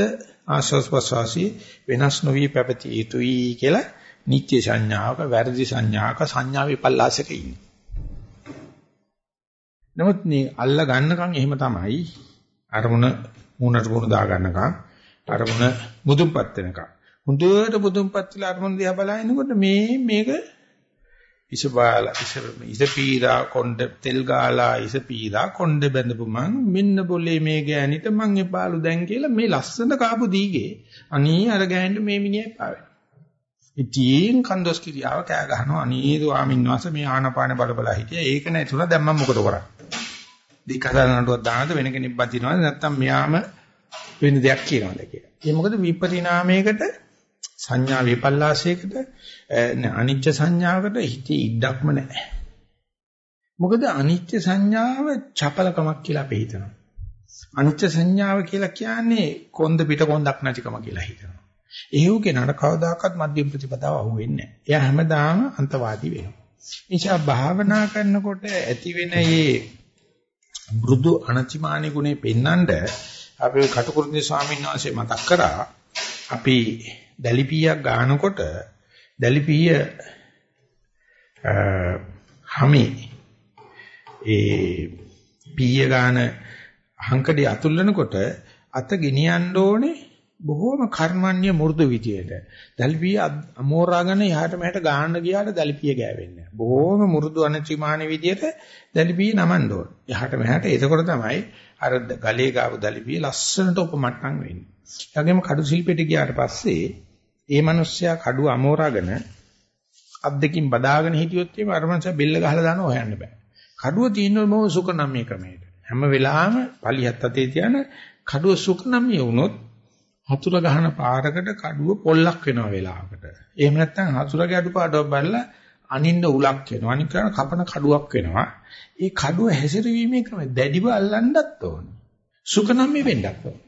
[SPEAKER 1] ආස්වාස් ප්‍රසවාසී වෙනස් නොවි පැවති යුතුයි කියලා නිත්‍ය සංඥාවක වැරදි සංඥාවක සංඥා විපල්ලාසක ඉන්නේ. නමුත් මේ අල්ල ගන්නකම් එහෙම තමයි අරමුණ මූණට මූණ දා ගන්නකම් අරමුණ මුදුන්පත් වෙනකම්. හොඳට මුදුන්පත් වෙලා අරමුණ දිහා බලනකොට මේ මේක ඉස බාලා ඉස ඉස පීරා කොණ්ඩ තෙල් ගාලා ඉස පීරා කොණ්ඩ බැඳපු මං මෙන්න બોලේ මේ ගෑනිට මං එපාලු දැන් කියලා මේ ලස්සන කාපු දීගේ. අනී අර ගෑනිට මේ මිනිහා එපා ඉතින් කන්දොස් කිරියාව කෑ ගහනවා. අනී ස්වාමීන් වහන්සේ මේ ආනපාන බල බල හිටියා. ඒක නැතුණා දැන් මම මොකද කරන්නේ? දිකසනටවත් දානද වෙන කෙනෙක් බදිනවද නැත්නම් මෙයාම වෙන දෙයක් කියනවද කියලා. ඒ මොකද විපරිණාමයකට සංඥා විපල්ලාසයකට අනිච්ච සංඥාවකට හිතේ ඉඩක්ම නැහැ. මොකද අනිච්ච සංඥාව චපලකමක් කියලා අපි හිතනවා. අනිච්ච සංඥාව කියලා කියන්නේ කොන්ද පිට කොන්දක් නැතිකම කියලා හිතනවා. එහෙව් කෙනාට කවදාකවත් මධ්‍යම ප්‍රතිපදාව අහුවෙන්නේ නැහැ. එයා හැමදාම අන්තවාදී වෙනවා. නිසා භාවනා කරනකොට ඇති වෙන මේ මෘදු අනතිමානී ගුණේ පෙන්නඳ අපි කටුකුරුන්දේ ස්වාමීන් වහන්සේ මතක් කරා අපි දැලිපියක් ගන්නකොට දැලිපිය හැමේ ඒ පීය ගන්න අහංකඩේ අතුල්ලනකොට අත ගෙනියන්න ඕනේ බොහෝම කර්මන්නේ මෘදු විදියට. දල්පිය අමෝරාගෙන යහට මෙහට ගාන්න ගියාට දල්පිය ගෑවෙන්නේ නැහැ. බොහෝම මෘදු අනතිමාන විදියට දල්පිය නමන්න ඕන. යහට මෙහට එතකොට තමයි අර ගලේ ගාපු දල්පිය ලස්සනට උපමට්ටම් වෙන්නේ. ඒ වගේම කඩු ශිල්පෙට ගියාට පස්සේ ඒ මිනිස්සයා කඩුව අමෝරාගෙන අත් දෙකින් බදාගෙන හිටියොත් එimhe අර මිනිස්සයා බෙල්ල ගහලා දානවා හොයන්න බෑ. කඩුව තියෙනවා මොව සුකනම්ය ක්‍රමයට. හැම වෙලාවෙම පලියත් අතේ තියන කඩුව සුකනම්ය වුණොත් හතුර ගහන පාරකට කඩුව පොල්ලක් වෙනවා වෙලාවකට. එහෙම නැත්නම් හතුරගේ අඩුපාඩුවක් බලලා අනින්න උලක් වෙනවා. අනික කරන කපන කඩුවක් වෙනවා. ඒ කඩුව හැසිරවීමේ ක්‍රමය දැඩිව අල්ලන්නත් ඕන. සුකනම්ය වෙන්නත් ඕන.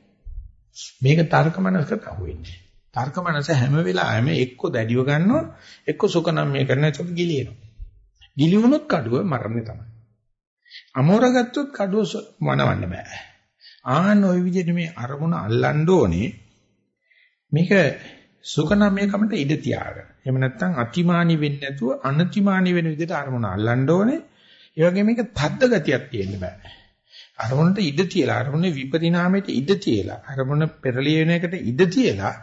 [SPEAKER 1] මේක තර්ක මනසකට අහුවෙන්නේ. තර්ක මනස හැම වෙලාවෙම එක්ක දැඩිව ගන්නවා එක්ක සුකනම්ය කරන එතකොට ගිලිනවා. ගිලිවුනොත් කඩුව මරන්නේ තමයි. අමෝර ගත්තොත් කඩුව වනවන්න බෑ. ආන්න ওই විදිහට මේ අරමුණ අල්ලන්න ඕනේ. මේක සුකනම්යකමට ඉඩ තියාගන්න. එහෙම නැත්නම් අතිමානි වෙන්නේ නැතුව අනතිමානි වෙන විදිහට අරමුණ අල්ලන්න ඕනේ. ඒ වගේම මේක තද්ද ගතියක් තියෙන්න බෑ. අරමුණට ඉඩ තියලා අරමුණේ විපරිණාමයට ඉඩ තියලා අරමුණ පෙරලිය වෙන එකට ඉඩ තියලා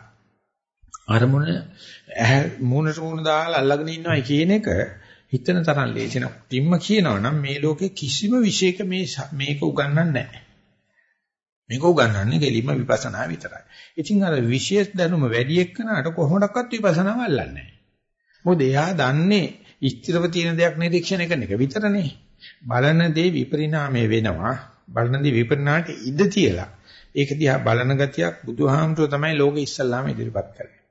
[SPEAKER 1] අරමුණ මූණට මූණ දාලා අල්ලගෙන ඉන්නවා කියන එක හිතන තරම් ලේසි නෑ. තිම්ම කියනවා නම් මේ ලෝකේ කිසිම විශේෂක මේ මේක උගන්වන්නේ නැහැ. මේක උගන්වන්නේ කෙලින්ම විපස්සනා විතරයි. ඉතින් අර විශේෂ දැනුම වැඩි එක්කනට කොහොමඩක්වත් විපස්සනාව අල්ලන්නේ නැහැ. මොකද එයා දන්නේ ස්ථිරව තියෙන දෙයක් නිරීක්ෂණය කරන එක විතරනේ. බලන දේ විපරිණාමය වෙනවා. බලන දේ විපරිණාමයට ඉඩ තියලා. ඒක දිහා බලන ගතියක් බුදුහාමුදුරුවෝ තමයි ලෝකෙ ඉස්සල්ලාම ඉදිරිපත් කරන්නේ.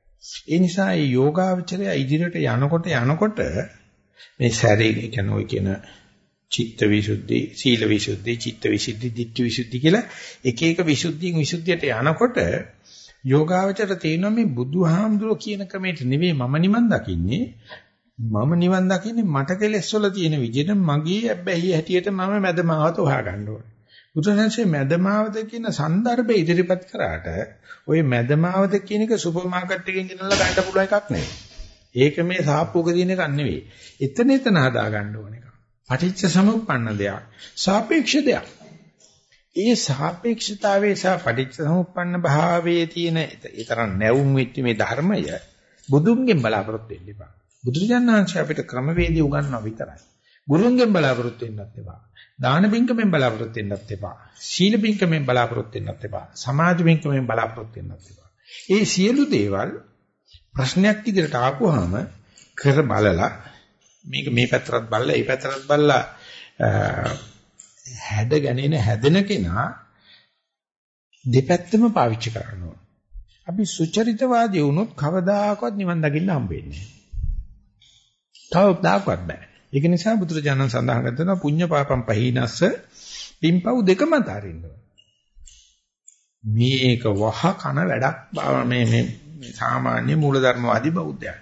[SPEAKER 1] ඒ නිසා මේ යෝගාවචරය ඉදිරියට යනකොට යනකොට මේ සැරේ කියන්නේ ඔය කියන චිත්ත විසුද්ධි, සීල විසුද්ධි, චිත්ත විසුද්ධි, ditthi විසුද්ධි කියලා එක එක විසුද්ධියෙන් විසුද්ධියට යනකොට යෝගාවචර තේනවා මේ බුදුහාමුදුරුවෝ කියන ක්‍රමයට නෙවෙයි මම නිවන් දකින්නේ මම නිවන් දකින්නේ මට කෙලෙස් වල තියෙන විදිහට මගේ හැබැයි හැටියට මම මැදමාවත හොයාගන්න ඕනේ. බුදුසසුනේ මැදමාවත කියන સંદર્ભය ඉදිරිපත් කරාට ওই මැදමාවත කියන එක සුපර් මාකට් එකකින් ගෙනල්ලා ගන්න පුළුවන් එකක් නෙවෙයි. ඒක මේ සාප්පුවක තියෙන එකක් නෙවෙයි. එතන එතන හදාගන්න ඕන එකක්. පටිච්ච සමුප්පන්න දෙයක්. සාපේක්ෂ දෙයක්. ඒ සාපේක්ෂතාවයේ සහ පටිච්ච සමුප්පන්න භාවයේ තියෙන ඒ තරම් නැවුම් වෙච්ච මේ ධර්මය බුදුන්ගෙන් බලාපොරොත්තු වෙන්න එපා. බුදුරජාණන් වහන්සේ අපිට ක්‍රමවේදී උගන්වනවා විතරයි. ගුරුන්ගෙන් බලාපොරොත්තු වෙන්නත් එපා. දාන බින්කමෙන් බලාපොරොත්තු වෙන්නත් එපා. සීල බින්කමෙන් බලාපොරොත්තු වෙන්නත් එපා. සමාධි බින්කමෙන් බලාපොරොත්තු වෙන්නත් එපා. ඒ සියලු දේවල් ප්‍රශ්නයක් ඉදිරියට ආපුවාම කර බලලා මේක මේ පැත්තට බලලා ඒ පැත්තට බලලා හැඩ ගැනීම හැදෙන කෙනා දෙපැත්තම පාවිච්චි කරනවා. අපි සුචරිතවාදී වුණොත් කවදාකවත් නිවන් දකින්න හම්බෙන්නේ නැහැ. තවදාකවත් බෑ. ඒක නිසා බුදුරජාණන් සඳහන් කරනවා පුඤ්ඤ පාපම් පහිනස්ස පින්පව් දෙකම අතරින්න මේක වහ කන වැඩක් මේ මේ සාමාන්‍ය මූලධර්මවාදී බෞද්ධයන්.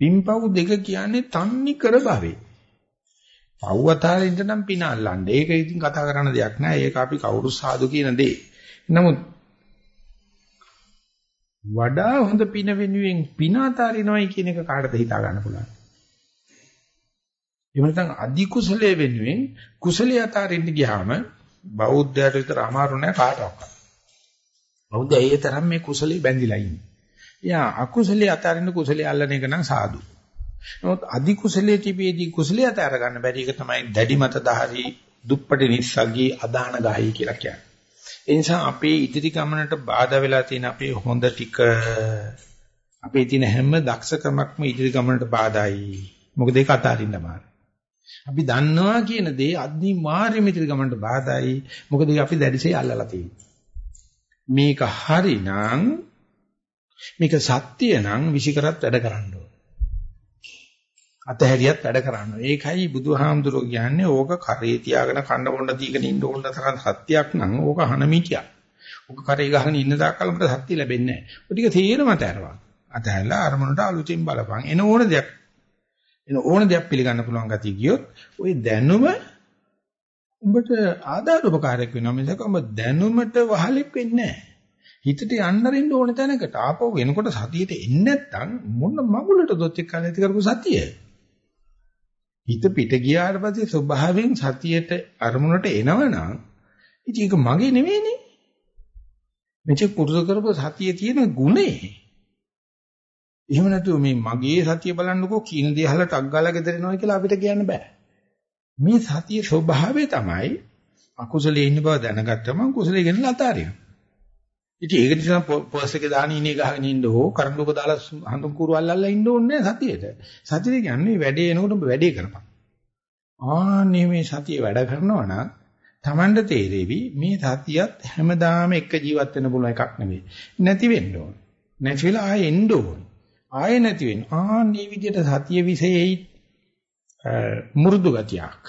[SPEAKER 1] පින්පව් දෙක කියන්නේ තන්නි කර භවේ. පව් අතරින්ද නම් පින අල්ලන්නේ. ඒක ඉතින් කතා කරන්න දෙයක් නෑ. ඒක අපි කවුරු සාදු කියන දේ. නමුත් වඩා හොඳ පින වෙනුවෙන් පින අතාරිනවයි කියන එක කාටද හිතා ගන්න පුළුවන්. එහෙම නැත්නම් අධි කුසලයේ වෙනුවෙන් කුසලයේ අතාරින්න ගියාම බෞද්ධයට විතර අමාරු නෑ කාටවත්. බෞද්ධ ඒ තරම් මේ කුසලයේ බැඳිලා ඉන්නේ. යා අකුසලයේ අතාරින්න කුසලයේ අල්ලන එක නම් සාදු. නමුත් අධි කුසලයේ තිබියදී කුසලයේ අතාර ගන්න බැරි එක තමයි දැඩි මතධාරී දුප්පටි නිස්සග්ගී අදාන ගායි කියලා කියන්නේ. ඒ නිසා අපේ ඉදිරි ගමනට බාධා වෙලා තියෙන අපේ හොඳ ටික අපේ තියෙන හැම දක්ෂකමක්ම ඉදිරි ගමනට බාධායි. මොකද ඒක අතාරින්න බෑ. අපි දන්නවා කියන දේ අනිවාර්යයෙන්ම ඉදිරි ගමනට බාධායි. මොකද අපි දැඩිසේ අල්ලලා තියෙන්නේ. මේක හරිනම් මේක සත්‍ය නම් විසිකරත් වැඩ කරන්න ඕන. අතහැරියත් වැඩ කරන්න. ඒකයි බුදුහාමුදුරුවෝ කියන්නේ ඕක කරේ තියාගෙන කන්න බොන්න දීගෙන ඉන්න ඕන තරම් සත්‍යයක් නම් ඕක හනමිටියක්. ඕක කරේ ගහගෙන ඉන්න තාක්කල් අපිට සත්‍ය ලැබෙන්නේ නැහැ. ඔය ටික තේරම අතහැරවා. අතහැරලා අරමුණට අලුතින් බලපන්. එන ඕන දෙයක් එන ඕන දෙයක් පිළිගන්න පුළුවන් ගතිය ගියොත් ওই දැනුම උඹට ආදාර උපකාරයක් වෙනවා මිසක උඹ දැනුමට වහලෙක් වෙන්නේ නැහැ. හිතට යන්න රින්න ඕන තැනකට ආපහු එනකොට සතියට එන්නේ නැත්නම් මොන මගුලට දොත් එක්ක නැති කරපු සතිය. හිත පිට ගියාට පස්සේ ස්වභාවයෙන් සතියට අරමුණට එනවනම් ඉතින් ඒක මගේ නෙවෙයිනේ. මෙච්ච පුරුදු කරපු සතියේ තියෙන ගුණේ. එහෙම නැතුව මේ මගේ සතිය බලන්නකෝ කීන දේ අහලා ටක් ගාලා ගෙදර එනවා කියලා අපිට කියන්න බෑ. මේ සතිය ස්වභාවය තමයි අකුසලයේ ඉන්න බව දැනගත්තම කුසලයේ ගෙනලා අතාරිනවා. ඉතින් ඒක නිසා පර්ස් එකේ දාන ඉනේ ගහගෙන ඉන්න ඕ කරඬුක දාලා හඳුන් කුරු අල්ලලා ඉන්න ඕනේ සතියේට. සතියේ කියන්නේ වැඩේ එනකොට වැඩේ කරපන්. ආන්නේ මේ සතිය වැඩ කරනවා නම් Tamanda තේරෙවි මේ සතියත් හැමදාම එක ජීවත් වෙන්න පුළුවන් එකක් නෙවෙයි. නැති වෙන්න ඕන. නැති වෙලා ආයෙ එන්න ඕන. ආයෙ නැති වෙන්න. ආන්නේ විදිහට සතිය විශේෂයි මුරුදු ගතියක්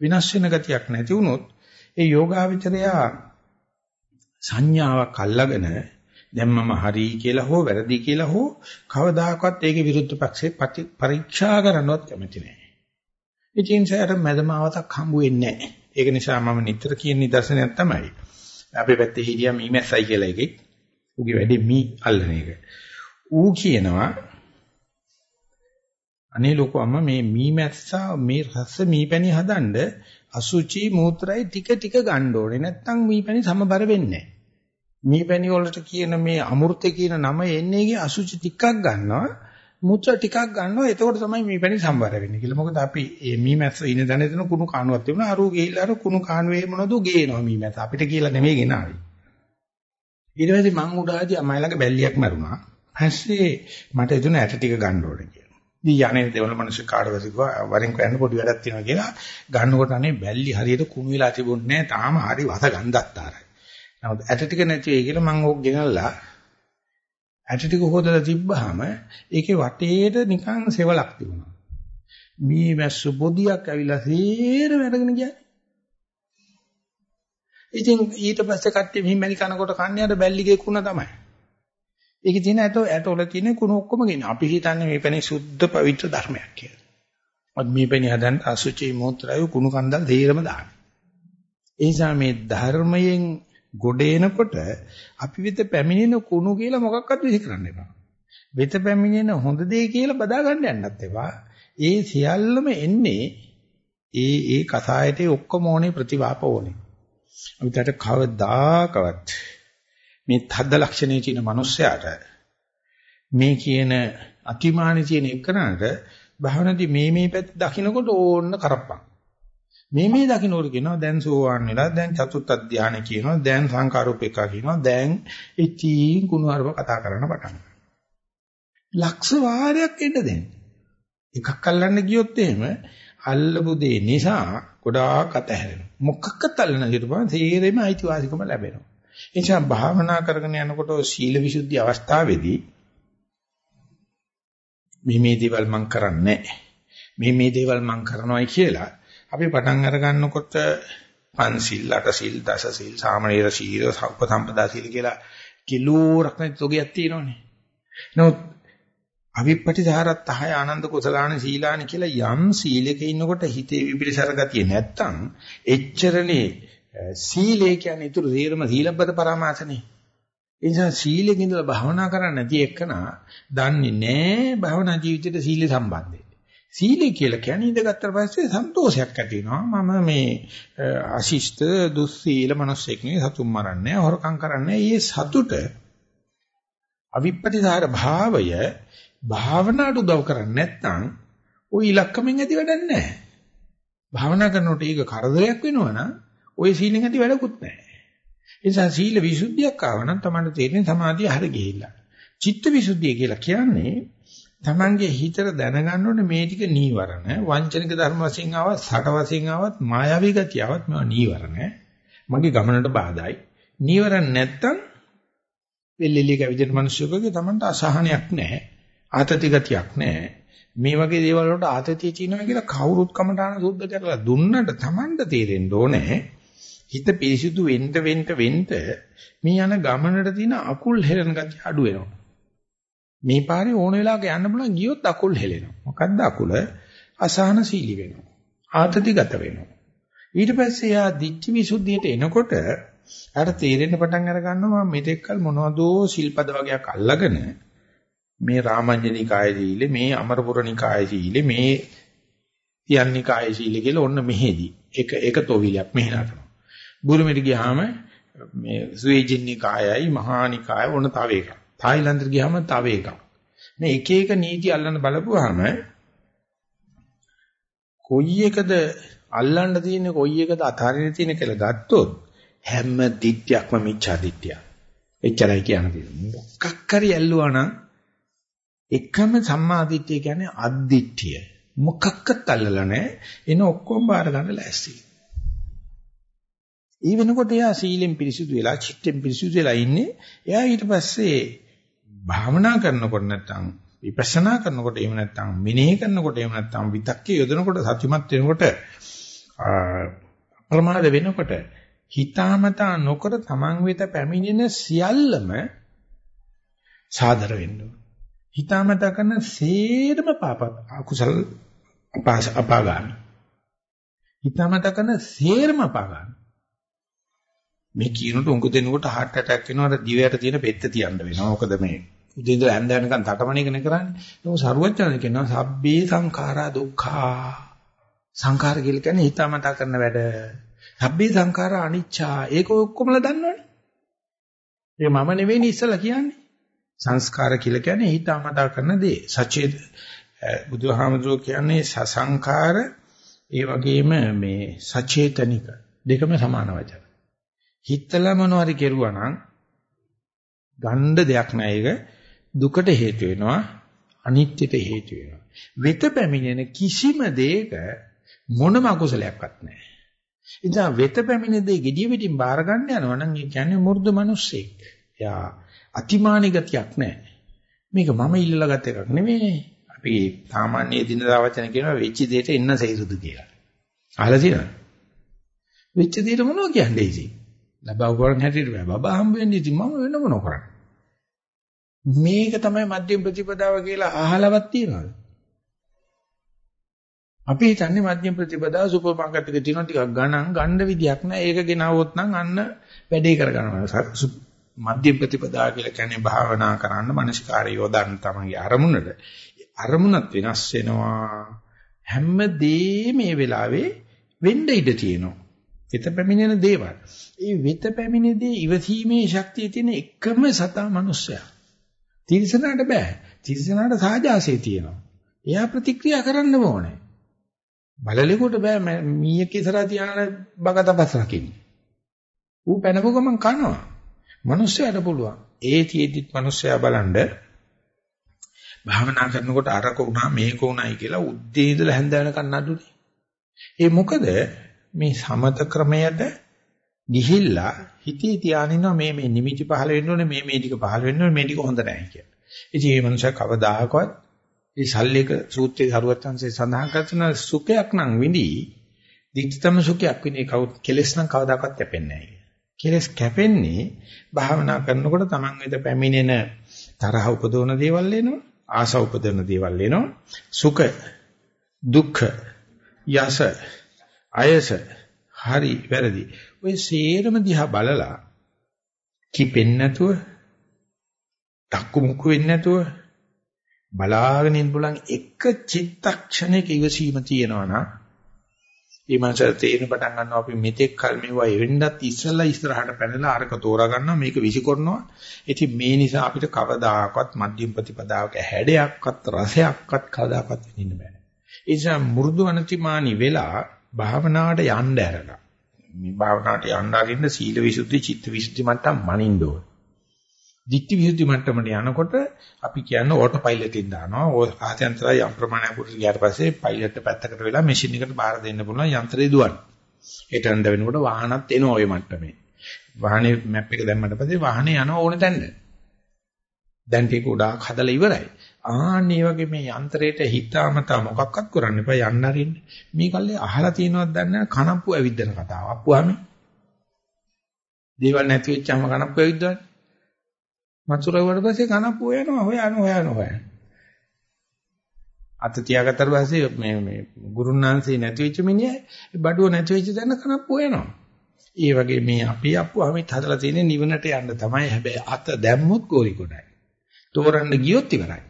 [SPEAKER 1] විනාශ වෙන ගතියක් නැති වුණොත් ඒ යෝගාවචරයා සංඥාවක් අල්ලගෙන දැන් මම හරි කියලා හෝ වැරදි කියලා හෝ කවදාකවත් ඒකේ විරුද්ධ පක්ෂේ පරීක්ෂා කරන්නවත් කැමති නැහැ. ඉතින් සෑර මැදමාවතක් හම්බ වෙන්නේ නැහැ. ඒක නිසා මම නිතර කියන නිදර්ශනයක් තමයි. අපේ පැත්තේ හිටියා මීමැස්සයි කියලා එකෙක්. උගේ වැඩි මී අල්ලන එක. ඌ කියනවා අනේ ලොකෝම මේ මීමැස්සා මේ රස මීපැණි හදන්න අසුචි මූත්‍රායි ටික ටික ගන්න ඕනේ. නැත්තම් මීපැණි සමබර වෙන්නේ නැහැ. මීපැණි වලට කියන මේ අමෘතේ කියන නම එන්නේගේ අසුචි ටිකක් ගන්නවා. මුත්‍රා ටිකක් ගන්නවා. එතකොට තමයි මීපැණි සමබර වෙන්නේ කියලා. මොකද අපි මේ මීමැස්ස ඉන දැන දෙන කුණු කාණුවක් තිබුණා. අරු ගිහිල්ලා අර කුණු කාණුවේ මොනවද ගේනවා මීමැස්ස. අපිට කියලා නෙමෙයි ගෙනාවේ. ඊට පස්සේ මං උඩාදී අමයි ළඟ බැල්ලියක් මරුණා. පස්සේ මට එදුන ඇට ටික ගන්න ඕනේ කියලා. දී යන්නේ දෙවල මිනිස්සු කාටද කිව්වා වරින් කයන්න පොඩි වැඩක් තියෙනවා කියලා ගන්නකොට අනේ බැල්ලි හරියට කුණු වෙලා තිබුණේ නැහැ තාම හරි වස ගන්ධත්තාරයි. නමුත් ඇට ටික නැති වෙයි කියලා මම ඕක ගෙනල්ලා ඇට ටික හොදලා තිබ්බහම ඒකේ වටේට නිකන් සෙවලක් තිබුණා. මේ මැස්ස පොදියක් ඇවිල්ලා සේරම අරගෙන ගියා. ඉතින් ඊට පස්සේ කට්ටිය මෙහි මැලි කනකොට කන්නේ අර බැල්ලිගේ කුණ තමයි. ඒකේ තියෙන ඇට ඇටවල තියෙන කුණු ඔක්කොම ගෙන. අපි හිතන්නේ මේ පැණි සුද්ධ පවිත්‍ර ධර්මයක් කියලා. අද මේ පැණි හදන්න අසුචි මොත්‍රායු කුණු කන්දල් තේරම දාන්න. ඒ නිසා මේ ධර්මයෙන් ගොඩ එනකොට අපි වෙත පැමිණෙන කුණු කියලා මොකක්වත් විසි කරන්න එපා. වෙත පැමිණෙන හොඳ දේ කියලා බදා ගන්න යන්නත් එපා. ඒ සියල්ලම එන්නේ ඒ ඒ කසායතේ ඔක්කොම ඕනේ ප්‍රතිවාප ඕනේ. අපිට කවදාකවත් මේ තද්ද ලක්ෂණයේ තියෙන මිනිස්සයාට මේ කියන අතිමානී තියෙන එකනට භවනදී මේ මේ පැත්ත දකින්නකොට ඕන්න කරප්පන්. මේ මේ දකින්නකොට කියනවා දැන් සෝවාන් වෙලා දැන් චතුත් අධ්‍යාන කියනවා දැන් සංකාරූපේකා කියනවා දැන් ඉතින් කුණුහරුප කතා කරන්න පටන් ලක්ෂ වාරයක් එන්න දෙන්න. එකක් අල්ලන්න ගියොත් එහෙම අල්ලපු දේ නිසා ගොඩාක් අතහැරෙනවා. මොකක්වත් අල්ලන්න ගියොත් තේරෙම අයිතිවාසිකම ලැබෙනවා. ඒ නිසා භාවනා කරගෙන යනකොට සීල විසුද්ධි අවස්ථාවේදී මේ මේ දේවල් මම කරන්නේ මේ මේ දේවල් මම කරනවායි කියලා අපි පටන් අර ගන්නකොට පන්සිල් අටසිල් දසසිල් සාමණේර සීල සම්පදා සීල කියලා කිලෝරක් නැති තෝගයක් තියෙනවනේ. නමුත් අවිපටිසහරත් තහය ආනන්ද කුසලාන සීලාන කියලා යම් සීලයක ඉන්නකොට හිතේ විපිරිසර ගතිය නැත්තම් එච්චරනේ සීලය කියන්නේ ඊටු තේරම සීලබ්බත පරමාසනේ. ඒ නිසා සීලෙක ඉඳලා භාවනා කරන්න නැති එක්කනා දන්නේ නැහැ භාවනා ජීවිතේට සීල සම්බන්ධයි. සීලය කියලා කියන්නේ ඉඳගත්තට පස්සේ සන්තෝෂයක් ඇති වෙනවා. මම මේ අශිෂ්ට දුස්සීල මිනිස්සෙක් නෙවෙයි සතුම් මරන්නේ හොරකම් කරන්නේ. මේ සතුට අවිප්පටිසාර භාවය භාවනාවට උදව් කරන්නේ නැත්නම් ওই ඉලක්කමෙන් ඇති වැඩක් නැහැ. භාවනා කරනකොට ඒක කරදරයක් වෙනවා නම් ওই සීලෙන් ඇති වැඩකුත් නැහැ. ඒ නිසා සීල විසුද්ධියක් ආව නම් තමයි තේරෙන්නේ සමාධිය හර ගිහිල්ලා. චිත්ත විසුද්ධිය කියලා කියන්නේ Tamange හිතට දැනගන්න ඕනේ මේ ටික නීවරණ. වංචනික ධර්ම වශයෙන් ආවත් සට වශයෙන් ආවත් මායාවී ගතිය ආවත් මේවා නීවරණ. මගේ ගමනට බාධායි. නීවරණ නැත්තම් වෙල්ෙලිය කැවිදෙන මිනිස්සුකගේ Tamanට අසහනයක් නැහැ. ආතති ගතියක් නැහැ. මේ වගේ දේවල් වලට ආතතිය චිනවා කියලා කවුරුත් කමටහන සුද්ධ කරලා දුන්නට Tamanට තේරෙන්න ඕනේ. හිත පිරිසිදු වෙන්න වෙන්න වෙන්න මේ යන ගමනට තියෙන අකුල් හෙලන ගතිය අඩු වෙනවා. මේ පාරේ ඕන වෙලාවක යන්න පුළුවන් ගියොත් අකුල් හෙලෙනවා. මොකද්ද අකුල? අසහනශීලී වෙනවා. ආතතිගත වෙනවා. ඊට පස්සේ යා දිච්ච විසුද්ධියට එනකොට අර තේරෙන්න පටන් අර ගන්නවා මම මෙතෙක්කල් මොනවදෝ සිල්පද වගේක් අල්ලගෙන මේ රාමඤ්ඤනිකාය සීලේ මේ අමරපුරනිකාය සීලේ මේ තියන්නිකාය සීලේ කියලා ඔන්න මෙහෙදි එක එක තොවිලක් මෙහෙ නටනවා බුරුමෙට ගියාම මේ සුවේජින්නිකායයි මහානිකාය ඕන තව එකක්. තායිලන්තෙට ගියාම තව එකක්. මේ එක එක නීති අල්ලන්න බලපුවාම කොයි එකද අල්ලන්න තියෙන්නේ කොයි එකද අතාරින්න තියෙන්නේ කියලා ගත්තොත් හැම දිට්ඨියක්ම මිච්ඡා දිට්ඨියක්. එච්චරයි කියන්නේ. මොකක් හරි ඇල්ලුවා නම් එකම සම්මාදිට්ඨිය කියන්නේ අද්දිට්ඨිය. මොකක්වත් අල්ලලා නැහැ. එන ඔක්කොම බාර ගන්න ලෑස්ති. ඒ වෙනකොට එයා සීලෙන් පිරිසුදු වෙලා, චිත්තෙන් පිරිසුදු වෙලා ඉන්නේ. එයා ඊට පස්සේ භාවනා කරනකොට නැත්තම් විපස්සනා කරනකොට එහෙම නැත්තම් මෙනෙහි කරනකොට එහෙම නැත්තම් විතක්කේ යොදනකොට සත්‍යමත් වෙනකොට අප්‍රමාද වෙනකොට හිතාමතා නොකර තමන් වෙත පැමිණෙන සියල්ලම සාදර වෙන්න ඕන. හිතාමතා කරන සේරම පාප අකුසල අපාගාමි. හිතාමතා කරන සේරම අපාගාමි. මේ කියනට උඟ දෙනකොට heart attack වෙනවට දිවයට තියෙන පෙත්ත තියන්න වෙනවා. මොකද මේ උදේ ඉඳලා හැන්ද වෙනකන් තටමන එක නේ කරන්නේ. ඒක සරුවචන කියනවා සබ්බේ සංඛාරා දුක්ඛා. සංඛාර කියලා කියන්නේ හිතාමතා කරන වැඩ. සබ්බේ සංඛාරා අනිච්චා. ඒක ඔක්කොමලා දන්නවනේ. ඒක මම නෙවෙයි ඉස්සලා කියන්නේ. සංස්කාර කියලා කියන්නේ හිතාමතා කරන දේ. සචේත බුදුහාමුදුරුවෝ කියන්නේ සසංඛාර ඒ වගේම මේ සචේතනික දෙකම සමාන වචන. හිතලා මොනවාරි කෙරුවා නම් ගණ්ඩ දෙයක් නෑ ඒක දුකට හේතු වෙනවා අනිත්‍යට හේතු වෙනවා. වෙත පැමිණෙන කිසිම දෙයක මොනම අකුසලයක්වත් නැහැ. ඉතින් වෙත පැමිණෙන දේ gediy පිටින් බාර ගන්න යනවා නම් ඒ කියන්නේ මු르දු මිනිස්සෙක්. එයා අතිමානී ගතියක් නැහැ. මේක මම ඉල්ලලා ගත් එකක් නෙමෙයි. අපි සාමාන්‍ය දිනදා වචන කියනවා වෙච්ච දෙයට එන්න සෙයිරුදු කියලා. අහලා තියෙනවද? වෙච්ච දෙයට මොනවද කියන්නේ ඉතින්? ලබව කරන් හැටියට බෑ. බබා හම්බ වෙන්නේ ඉතින් මම වෙන මොනව කරන්නේ? මේක තමයි මධ්‍යම ප්‍රතිපදාව කියලා අහලවත් තියනවාද? අපි හිතන්නේ මධ්‍යම ප්‍රතිපදාව සුපර් මාකට් එකේ තියෙන ටිකක් ගණන් ගන්න විදියක් නෑ. ඒක ගෙනාවොත් නම් අන්න වැඩේ කරගන්නවා. මධ්‍යම ප්‍රතිපදාව කියලා කියන්නේ භාවනා කරන්න මනස්කාරය යොදන්න තමයි අරමුණට. අරමුණත් වෙනස් වෙනවා. හැමදේම මේ වෙලාවේ වෙන්න ඉඩ තියෙනවා. වෙත පැමිණෙන දේවල්. ඒ වෙත පැමිණෙදී ඉවසීමේ ශක්තිය තියෙන එකම සතා මනුස්සයා. තිරිසනාට බෑ. තිරිසනාට සාජාසය තියෙනවා. එයා ප්‍රතික්‍රියා කරන්න ඕනේ. බලලෙකුට බෑ මීයක් ඉස්සරහ තියාන බගතපස් රකින්න. ඌ පැනපු ගමන් කනවා. මිනිස්සයාට පුළුවන්. ඒ තියේදිත් මිනිස්සයා බලන්න භාවනා කරනකොට අරක උනා මේක උනායි කියලා උද්දී ඉඳලා හැන්ද වෙනකන් නඩුනේ. ඒ මොකද මේ සමත ක්‍රමයට ගිහිල්ලා හිතේ තියානිනවා මේ මේ නිමිති පහල වෙන්න ඕනේ මේ මේ ටික පහල වෙන්න ඕනේ මේ ටික හොඳ නැහැ කියලා. ඉතින් මේ මනුස්සයා කවදාහකවත් මේ සල්ලේක සූත්‍රයේ හරුවත්ංශේ සඳහන් කරන සුඛයක් නම් විඳි දික්තම සුඛයක් විඳි කවුත් කෙලස් නම් කවදාකවත් කැපෙන්නේ නැහැ. කෙලස් කැපෙන්නේ භාවනා කරනකොට Taman වෙත පැමිණෙන තරහ උපදවන දේවල් එනවා ආස උපදවන දේවල් එනවා සුඛ දුක්ඛ යස අයස හරි වැරදි. ඔය සේරම දිහා බලලා කිපෙන්නේ නැතුව ඩක්කු මුක්කු වෙන්නේ නැතුව බලාගෙන ඉන්න පුළුවන් එක චිත්තක්ෂණයක ඉවසීම තියෙනවා නම් ඒ මනසට තේරෙන පටන් ගන්නවා අපි මෙතෙක් කල් මේවා එවෙන්නත් ඉස්සලා ඉස්සරහට පැනලා අරක තෝරා ගන්නවා මේක විසිකරනවා. ඉතින් මේ නිසා අපිට කවදාකවත් මධ්‍යම ප්‍රතිපදාවක හැඩයක්වත් රසයක්වත් කවදාකවත් විඳින්න බෑ. ඒ නිසා මෘදු අනතිමානි වෙලා භාවනාවට යන්න ඇරලා මේ භාවනාවට යන්න අරින්න සීල විසුද්ධි චිත්ත විසුද්ධි මට්ටම් මනින්න ඕන. දිට්ඨි විසුද්ධි මට්ටමට යනකොට අපි කියන්නේ ඕටෝ පයිලට් එකෙන් දානවා. ඔය ආත්‍යන්තරය යම් ප්‍රමාණයක් උඩට ගියාට පස්සේ පයිලට් පැත්තකට වෙලා මැෂින් එකට බාර දෙන්න පුළුවන් යන්ත්‍රය දුවන්න. ඒට යන්න වෙනකොට වාහනත් එනවා ওই මට්ටමේ. වාහනේ මැප් එක දැම්මට පස්සේ වාහනේ යනවා ඕන තැනට. දැන් ටික උඩක් හදලා ඉවරයි. ආන්නේ වගේ මේ යන්ත්‍රයට හිතාමතා මොකක්වත් කරන්න එපා යන්න අරින්න. මේ කල්ලේ අහලා තියෙනවද දන්නේ නැහැ කනප්පු ඇවිද්දන කතාව. අප්පුවාමි. දේවල් නැති වෙච්චාම කනප්පු ඇවිද්දවනේ. මතුරුවට පස්සේ කනප්පු යනවා හොයන හොයන හොයන. අත තියාගත්තට පස්සේ මේ මේ ගුරුනාන්සේ නැති වෙච්ච මිනිහා බඩුව නැති වෙච්ච දැන කනප්පු යනවා. ඒ වගේ මේ අපි අප්පුවාමිත් හදලා තියෙන නිවනට යන්න තමයි. හැබැයි අත දැම්මොත් ගෝරි කොටයි. තෝරන්න ගියොත් ඉවරයි.